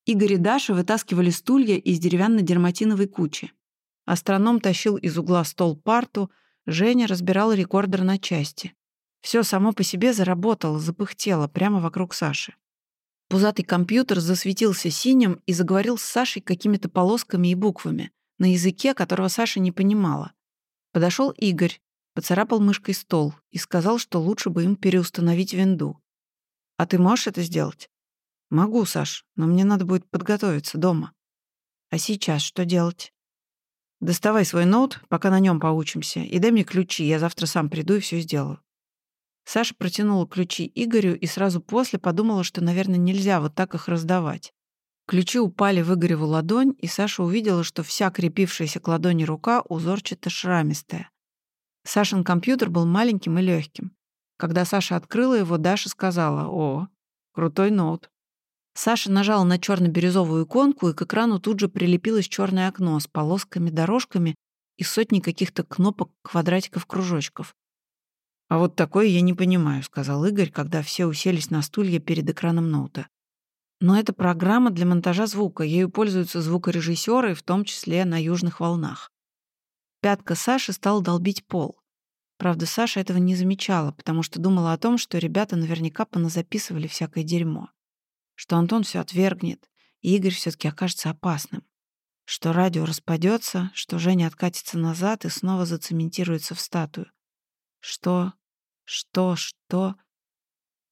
Игорь и Даша вытаскивали стулья из деревянно-дерматиновой кучи. Астроном тащил из угла стол парту, Женя разбирала рекордер на части. Все само по себе заработало, запыхтело прямо вокруг Саши. Пузатый компьютер засветился синим и заговорил с Сашей какими-то полосками и буквами, на языке, которого Саша не понимала. Подошел Игорь, поцарапал мышкой стол и сказал, что лучше бы им переустановить винду. «А ты можешь это сделать?» «Могу, Саш, но мне надо будет подготовиться дома». «А сейчас что делать?» Доставай свой ноут, пока на нем поучимся, и дай мне ключи, я завтра сам приду и все сделаю». Саша протянула ключи Игорю и сразу после подумала, что, наверное, нельзя вот так их раздавать. Ключи упали в Игореву ладонь, и Саша увидела, что вся крепившаяся к ладони рука узорчато-шрамистая. Сашин компьютер был маленьким и легким. Когда Саша открыла его, Даша сказала «О, крутой ноут». Саша нажала на черно бирюзовую иконку, и к экрану тут же прилепилось черное окно с полосками-дорожками и сотней каких-то кнопок, квадратиков, кружочков. «А вот такое я не понимаю», — сказал Игорь, когда все уселись на стулья перед экраном ноута. Но это программа для монтажа звука, ею пользуются звукорежиссеры, в том числе на южных волнах. Пятка Саши стала долбить пол. Правда, Саша этого не замечала, потому что думала о том, что ребята наверняка поназаписывали всякое дерьмо. Что Антон все отвергнет, и Игорь все таки окажется опасным. Что радио распадется, что Женя откатится назад и снова зацементируется в статую. Что, что, что...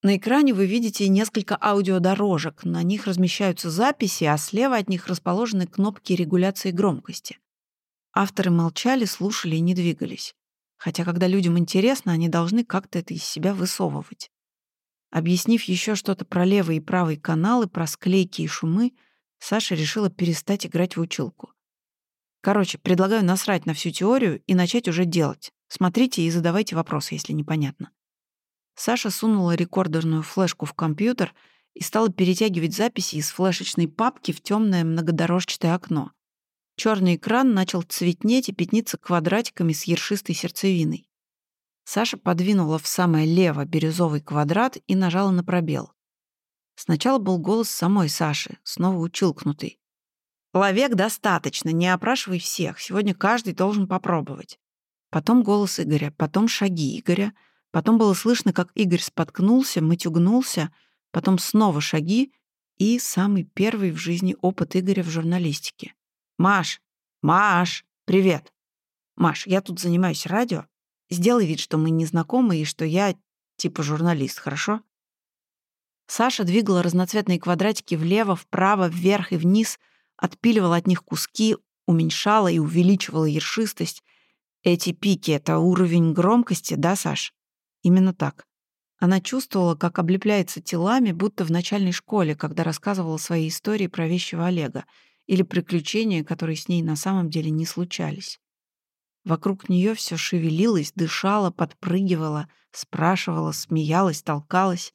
На экране вы видите несколько аудиодорожек. На них размещаются записи, а слева от них расположены кнопки регуляции громкости. Авторы молчали, слушали и не двигались. Хотя, когда людям интересно, они должны как-то это из себя высовывать. Объяснив еще что-то про левый и правый каналы, про склейки и шумы, Саша решила перестать играть в училку. Короче, предлагаю насрать на всю теорию и начать уже делать. Смотрите и задавайте вопросы, если непонятно. Саша сунула рекордерную флешку в компьютер и стала перетягивать записи из флешечной папки в темное многодорожчатое окно. Черный экран начал цветнеть и пятниться квадратиками с ершистой сердцевиной. Саша подвинула в самое лево бирюзовый квадрат и нажала на пробел. Сначала был голос самой Саши, снова училкнутый. «Ловек достаточно, не опрашивай всех, сегодня каждый должен попробовать». Потом голос Игоря, потом шаги Игоря — Потом было слышно, как Игорь споткнулся, матюгнулся, потом снова шаги и самый первый в жизни опыт Игоря в журналистике. «Маш! Маш! Привет! Маш, я тут занимаюсь радио. Сделай вид, что мы не знакомы и что я типа журналист, хорошо?» Саша двигала разноцветные квадратики влево, вправо, вверх и вниз, отпиливала от них куски, уменьшала и увеличивала ершистость. Эти пики — это уровень громкости, да, Саш? Именно так. Она чувствовала, как облепляется телами, будто в начальной школе, когда рассказывала свои истории про вещего Олега или приключения, которые с ней на самом деле не случались. Вокруг нее все шевелилось, дышало, подпрыгивало, спрашивало, смеялось, толкалось.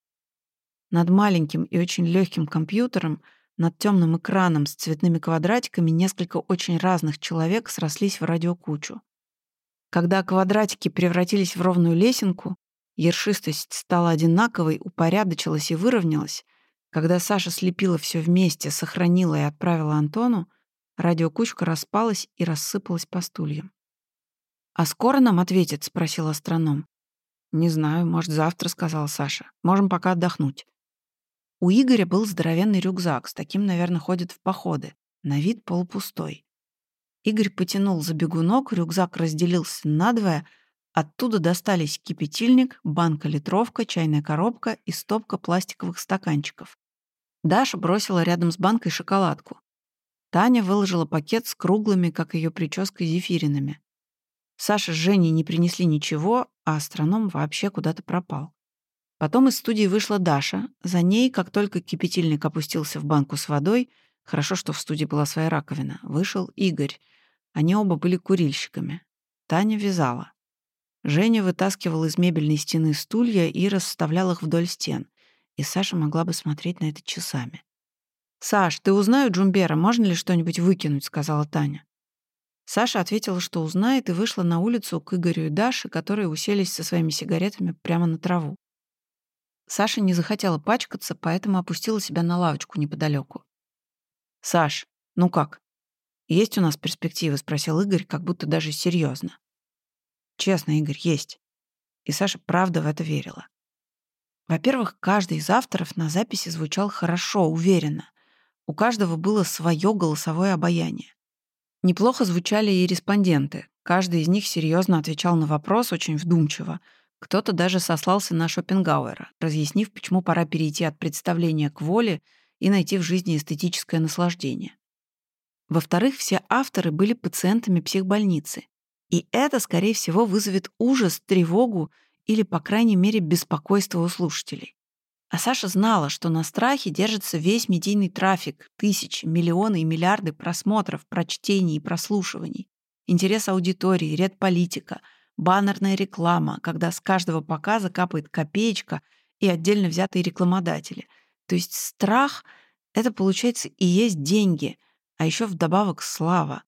Над маленьким и очень легким компьютером, над темным экраном с цветными квадратиками несколько очень разных человек срослись в радиокучу. Когда квадратики превратились в ровную лесенку, Ершистость стала одинаковой, упорядочилась и выровнялась. Когда Саша слепила все вместе, сохранила и отправила Антону, радиокучка распалась и рассыпалась по стульям. «А скоро нам ответит?» — спросил астроном. «Не знаю, может, завтра», — сказала Саша. «Можем пока отдохнуть». У Игоря был здоровенный рюкзак, с таким, наверное, ходят в походы, на вид полупустой. Игорь потянул за бегунок, рюкзак разделился надвое, Оттуда достались кипятильник, банка-литровка, чайная коробка и стопка пластиковых стаканчиков. Даша бросила рядом с банкой шоколадку. Таня выложила пакет с круглыми, как ее прической, зефиринами. Саша с Женей не принесли ничего, а астроном вообще куда-то пропал. Потом из студии вышла Даша. За ней, как только кипятильник опустился в банку с водой, хорошо, что в студии была своя раковина, вышел Игорь. Они оба были курильщиками. Таня вязала. Женя вытаскивал из мебельной стены стулья и расставлял их вдоль стен. И Саша могла бы смотреть на это часами. «Саш, ты узнай у Джумбера, можно ли что-нибудь выкинуть?» — сказала Таня. Саша ответила, что узнает, и вышла на улицу к Игорю и Даше, которые уселись со своими сигаретами прямо на траву. Саша не захотела пачкаться, поэтому опустила себя на лавочку неподалеку. «Саш, ну как? Есть у нас перспективы?» — спросил Игорь, как будто даже серьезно. Честно, Игорь, есть. И Саша правда в это верила. Во-первых, каждый из авторов на записи звучал хорошо, уверенно. У каждого было свое голосовое обаяние. Неплохо звучали и респонденты. Каждый из них серьезно отвечал на вопрос очень вдумчиво. Кто-то даже сослался на Шопенгауэра, разъяснив, почему пора перейти от представления к воле и найти в жизни эстетическое наслаждение. Во-вторых, все авторы были пациентами психбольницы, и это, скорее всего, вызовет ужас, тревогу или, по крайней мере, беспокойство у слушателей. А Саша знала, что на страхе держится весь медийный трафик, тысячи, миллионы и миллиарды просмотров, прочтений и прослушиваний, интерес аудитории, ряд политика, баннерная реклама, когда с каждого показа капает копеечка и отдельно взятые рекламодатели. То есть страх — это, получается, и есть деньги, а еще вдобавок слава.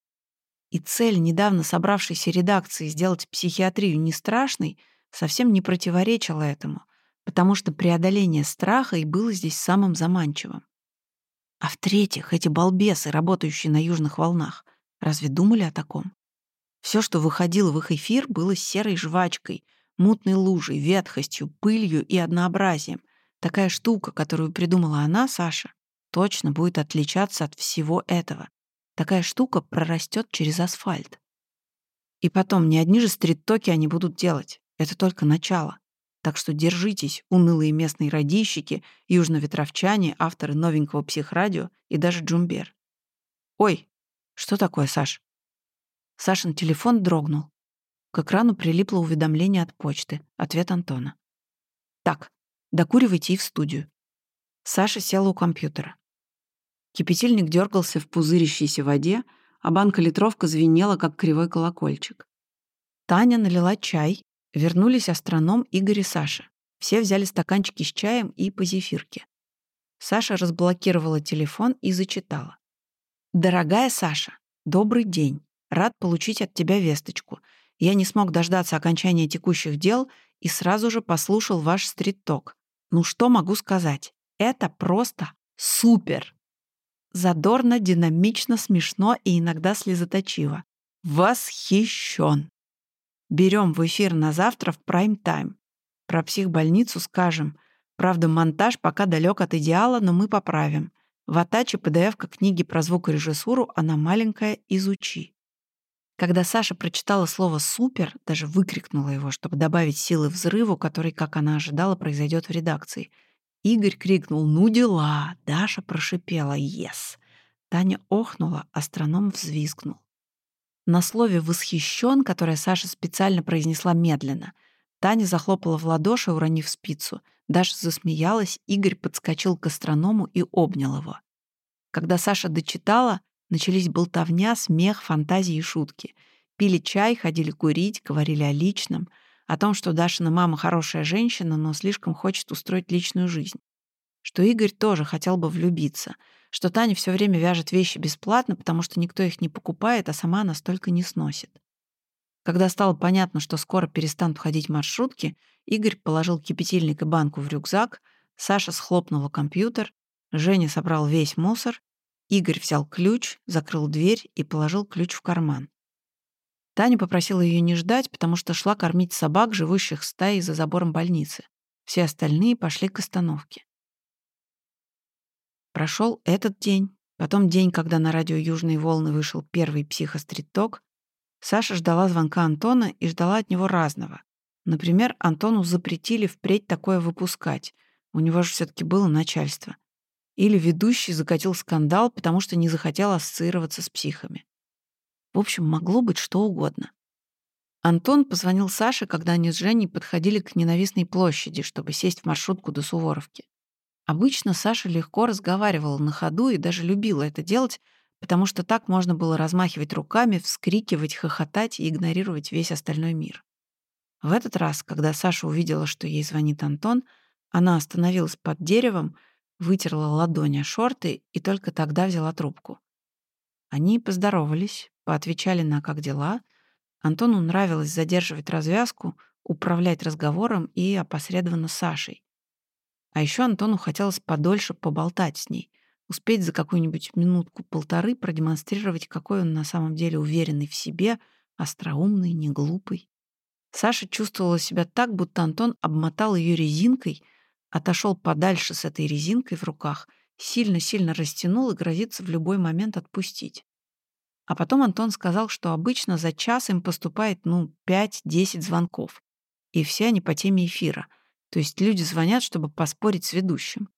И цель недавно собравшейся редакции сделать психиатрию не страшной совсем не противоречила этому потому что преодоление страха и было здесь самым заманчивым. А в-третьих, эти балбесы, работающие на южных волнах, разве думали о таком? Все, что выходило в их эфир, было серой жвачкой, мутной лужей, ветхостью, пылью и однообразием. Такая штука, которую придумала она, Саша, точно будет отличаться от всего этого. Такая штука прорастет через асфальт. И потом, не одни же стрит-токи они будут делать. Это только начало. Так что держитесь, унылые местные радищики, южноветровчане, авторы новенького психрадио и даже Джумбер. Ой, что такое, Саш? Сашин телефон дрогнул. К экрану прилипло уведомление от почты. Ответ Антона. Так, докуривайте и в студию. Саша села у компьютера. Кипятильник дергался в пузырящейся воде, а банка-литровка звенела, как кривой колокольчик. Таня налила чай Вернулись астроном Игорь и Саша. Все взяли стаканчики с чаем и по зефирке. Саша разблокировала телефон и зачитала. «Дорогая Саша, добрый день. Рад получить от тебя весточку. Я не смог дождаться окончания текущих дел и сразу же послушал ваш стрит-ток. Ну что могу сказать? Это просто супер! Задорно, динамично, смешно и иногда слезоточиво. Восхищен! Берем в эфир на завтра в прайм-тайм. Про психбольницу скажем. Правда, монтаж пока далек от идеала, но мы поправим. В Атаче PDF как книги про звукорежиссуру она маленькая «Изучи». Когда Саша прочитала слово «супер», даже выкрикнула его, чтобы добавить силы взрыву, который, как она ожидала, произойдет в редакции. Игорь крикнул «Ну дела!», Даша прошипела «Ес!». Таня охнула, астроном взвизгнул. На слове «восхищен», которое Саша специально произнесла медленно, Таня захлопала в ладоши, уронив спицу. Даша засмеялась, Игорь подскочил к астроному и обнял его. Когда Саша дочитала, начались болтовня, смех, фантазии и шутки. Пили чай, ходили курить, говорили о личном, о том, что Дашина мама хорошая женщина, но слишком хочет устроить личную жизнь. Что Игорь тоже хотел бы влюбиться — что Таня все время вяжет вещи бесплатно, потому что никто их не покупает, а сама она столько не сносит. Когда стало понятно, что скоро перестанут ходить маршрутки, Игорь положил кипятильник и банку в рюкзак, Саша схлопнула компьютер, Женя собрал весь мусор, Игорь взял ключ, закрыл дверь и положил ключ в карман. Таня попросила ее не ждать, потому что шла кормить собак, живущих стаей за забором больницы. Все остальные пошли к остановке. Прошел этот день, потом день, когда на радио «Южные волны» вышел первый психостриток. Саша ждала звонка Антона и ждала от него разного. Например, Антону запретили впредь такое выпускать. У него же все таки было начальство. Или ведущий закатил скандал, потому что не захотел ассоциироваться с психами. В общем, могло быть что угодно. Антон позвонил Саше, когда они с Женей подходили к ненавистной площади, чтобы сесть в маршрутку до Суворовки. Обычно Саша легко разговаривала на ходу и даже любила это делать, потому что так можно было размахивать руками, вскрикивать, хохотать и игнорировать весь остальной мир. В этот раз, когда Саша увидела, что ей звонит Антон, она остановилась под деревом, вытерла ладонь о шорты и только тогда взяла трубку. Они поздоровались, поотвечали на «как дела?». Антону нравилось задерживать развязку, управлять разговором и опосредованно Сашей. А еще Антону хотелось подольше поболтать с ней, успеть за какую-нибудь минутку-полторы продемонстрировать, какой он на самом деле уверенный в себе, остроумный, неглупый. Саша чувствовала себя так, будто Антон обмотал ее резинкой, отошел подальше с этой резинкой в руках, сильно-сильно растянул и грозится в любой момент отпустить. А потом Антон сказал, что обычно за час им поступает, ну, 5-10 звонков. И все они по теме эфира — то есть люди звонят, чтобы поспорить с ведущим.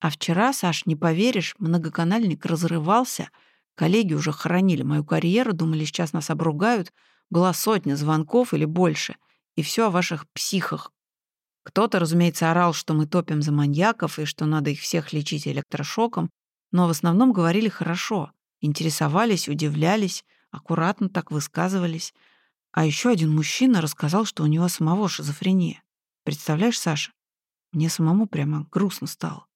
А вчера, Саш, не поверишь, многоканальник разрывался, коллеги уже хоронили мою карьеру, думали, сейчас нас обругают, была сотня звонков или больше, и все о ваших психах. Кто-то, разумеется, орал, что мы топим за маньяков и что надо их всех лечить электрошоком, но в основном говорили хорошо, интересовались, удивлялись, аккуратно так высказывались. А еще один мужчина рассказал, что у него самого шизофрения. Представляешь, Саша? Мне самому прямо грустно стало.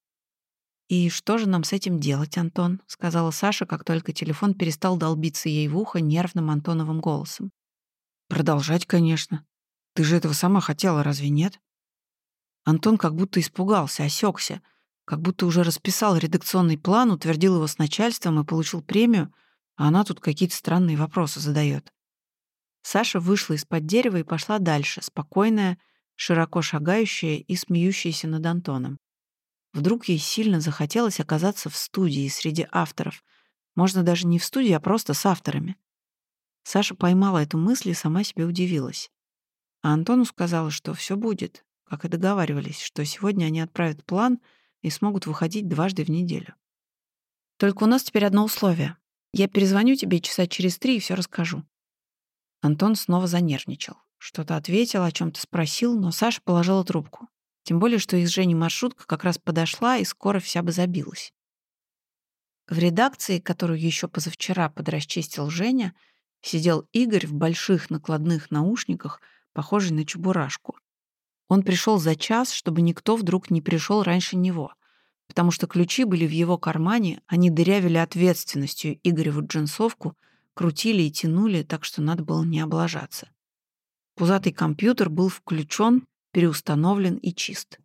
«И что же нам с этим делать, Антон?» — сказала Саша, как только телефон перестал долбиться ей в ухо нервным Антоновым голосом. «Продолжать, конечно. Ты же этого сама хотела, разве нет?» Антон как будто испугался, осекся, как будто уже расписал редакционный план, утвердил его с начальством и получил премию, а она тут какие-то странные вопросы задает. Саша вышла из-под дерева и пошла дальше, спокойная, широко шагающая и смеющаяся над Антоном. Вдруг ей сильно захотелось оказаться в студии среди авторов. Можно даже не в студии, а просто с авторами. Саша поймала эту мысль и сама себе удивилась. А Антону сказала, что все будет, как и договаривались, что сегодня они отправят план и смогут выходить дважды в неделю. Только у нас теперь одно условие. Я перезвоню тебе часа через три и все расскажу. Антон снова занервничал. Что-то ответил, о чем то спросил, но Саша положила трубку. Тем более, что из Жени маршрутка как раз подошла, и скоро вся бы забилась. В редакции, которую еще позавчера подрасчистил Женя, сидел Игорь в больших накладных наушниках, похожий на чебурашку. Он пришел за час, чтобы никто вдруг не пришел раньше него, потому что ключи были в его кармане, они дырявили ответственностью Игореву джинсовку, крутили и тянули, так что надо было не облажаться. Пузатый компьютер был включен, переустановлен и чист.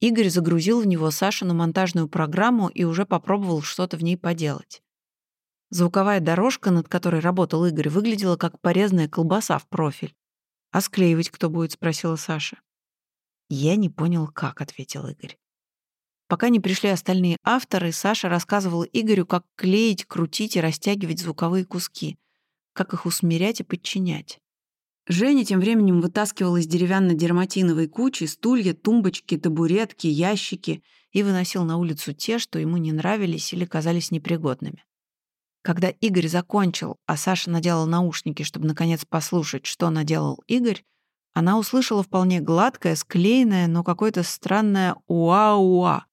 Игорь загрузил в него Сашину монтажную программу и уже попробовал что-то в ней поделать. Звуковая дорожка, над которой работал Игорь, выглядела как порезанная колбаса в профиль. «А склеивать кто будет?» — спросила Саша. «Я не понял, как», — ответил Игорь. Пока не пришли остальные авторы, Саша рассказывал Игорю, как клеить, крутить и растягивать звуковые куски, как их усмирять и подчинять. Женя тем временем вытаскивал из деревянно-дерматиновой кучи стулья, тумбочки, табуретки, ящики и выносил на улицу те, что ему не нравились или казались непригодными. Когда Игорь закончил, а Саша наделал наушники, чтобы наконец послушать, что наделал Игорь, она услышала вполне гладкое, склеенное, но какое-то странное «уа-уа».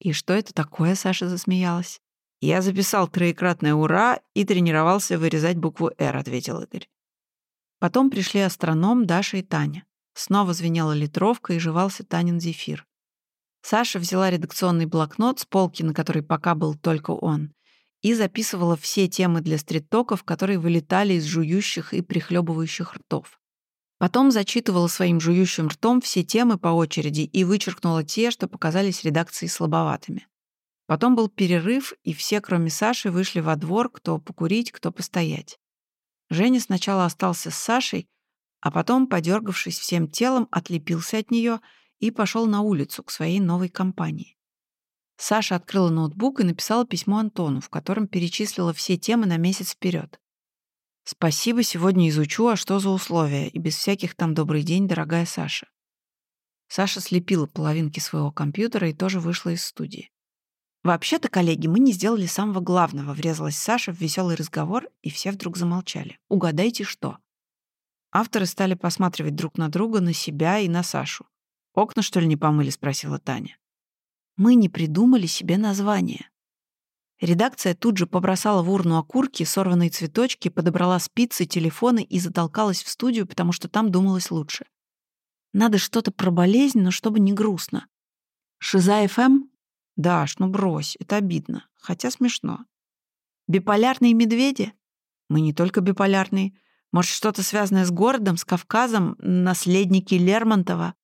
«И что это такое?» — Саша засмеялась. «Я записал троекратное «ура» и тренировался вырезать букву «Р», — ответил Игорь. Потом пришли астроном, Даша и Таня. Снова звенела литровка и жевался Танин зефир. Саша взяла редакционный блокнот с полки, на которой пока был только он, и записывала все темы для стрит-токов, которые вылетали из жующих и прихлебывающих ртов. Потом зачитывала своим жующим ртом все темы по очереди и вычеркнула те, что показались редакции слабоватыми. Потом был перерыв, и все, кроме Саши, вышли во двор, кто покурить, кто постоять. Женя сначала остался с Сашей, а потом, подергавшись всем телом, отлепился от нее и пошел на улицу к своей новой компании. Саша открыла ноутбук и написала письмо Антону, в котором перечислила все темы на месяц вперед. «Спасибо, сегодня изучу, а что за условия, и без всяких там «добрый день, дорогая Саша». Саша слепила половинки своего компьютера и тоже вышла из студии. «Вообще-то, коллеги, мы не сделали самого главного», — врезалась Саша в веселый разговор, и все вдруг замолчали. «Угадайте, что?» Авторы стали посматривать друг на друга, на себя и на Сашу. «Окна, что ли, не помыли?» — спросила Таня. «Мы не придумали себе название». Редакция тут же побросала в урну окурки, сорванные цветочки, подобрала спицы, телефоны и затолкалась в студию, потому что там думалось лучше. Надо что-то про болезнь, но чтобы не грустно. «Шиза ФМ?» Даш, ну брось, это обидно, хотя смешно. Биполярные медведи? Мы не только биполярные. Может, что-то связанное с городом, с Кавказом, наследники Лермонтова?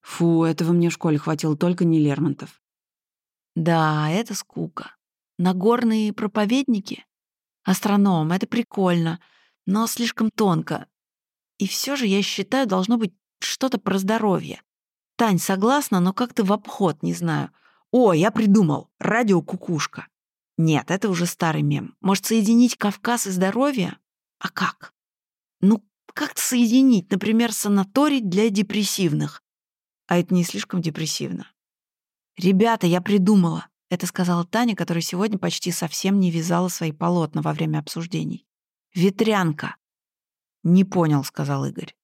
Фу, этого мне в школе хватило только не Лермонтов. Да, это скука. Нагорные проповедники? Астроном, это прикольно, но слишком тонко. И все же, я считаю, должно быть что-то про здоровье. Тань, согласна, но как-то в обход, не знаю. О, я придумал. Радиокукушка. Нет, это уже старый мем. Может, соединить Кавказ и здоровье? А как? Ну, как-то соединить, например, санаторий для депрессивных. А это не слишком депрессивно. «Ребята, я придумала», — это сказала Таня, которая сегодня почти совсем не вязала свои полотна во время обсуждений. «Ветрянка». «Не понял», — сказал Игорь.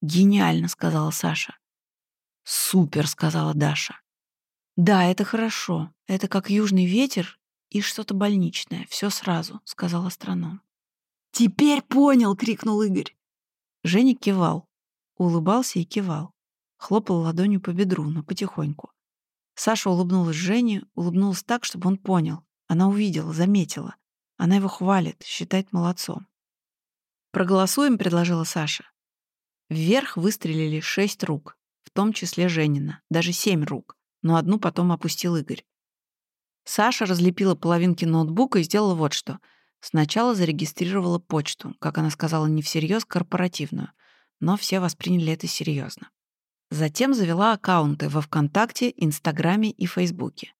«Гениально», — сказала Саша. «Супер», — сказала Даша. «Да, это хорошо. Это как южный ветер и что-то больничное. Все сразу», — сказал астроном. «Теперь понял!» — крикнул Игорь. Женя кивал, улыбался и кивал. Хлопал ладонью по бедру, но потихоньку. Саша улыбнулась Жене, улыбнулась так, чтобы он понял. Она увидела, заметила. Она его хвалит, считает молодцом. «Проголосуем», — предложила Саша. Вверх выстрелили шесть рук, в том числе Женина, даже семь рук, но одну потом опустил Игорь. Саша разлепила половинки ноутбука и сделала вот что. Сначала зарегистрировала почту, как она сказала, не всерьез корпоративную, но все восприняли это серьезно. Затем завела аккаунты во ВКонтакте, Инстаграме и Фейсбуке.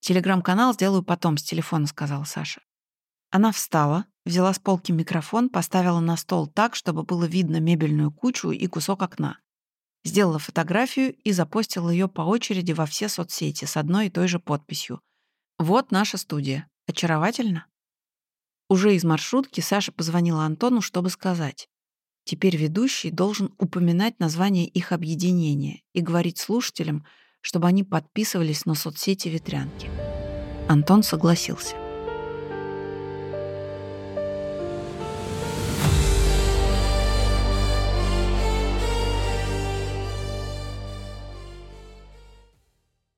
«Телеграм-канал сделаю потом с телефона», — сказала Саша. Она встала, взяла с полки микрофон, поставила на стол так, чтобы было видно мебельную кучу и кусок окна. Сделала фотографию и запостила ее по очереди во все соцсети с одной и той же подписью. «Вот наша студия. Очаровательно?» Уже из маршрутки Саша позвонила Антону, чтобы сказать. Теперь ведущий должен упоминать название их объединения и говорить слушателям, чтобы они подписывались на соцсети «Ветрянки». Антон согласился.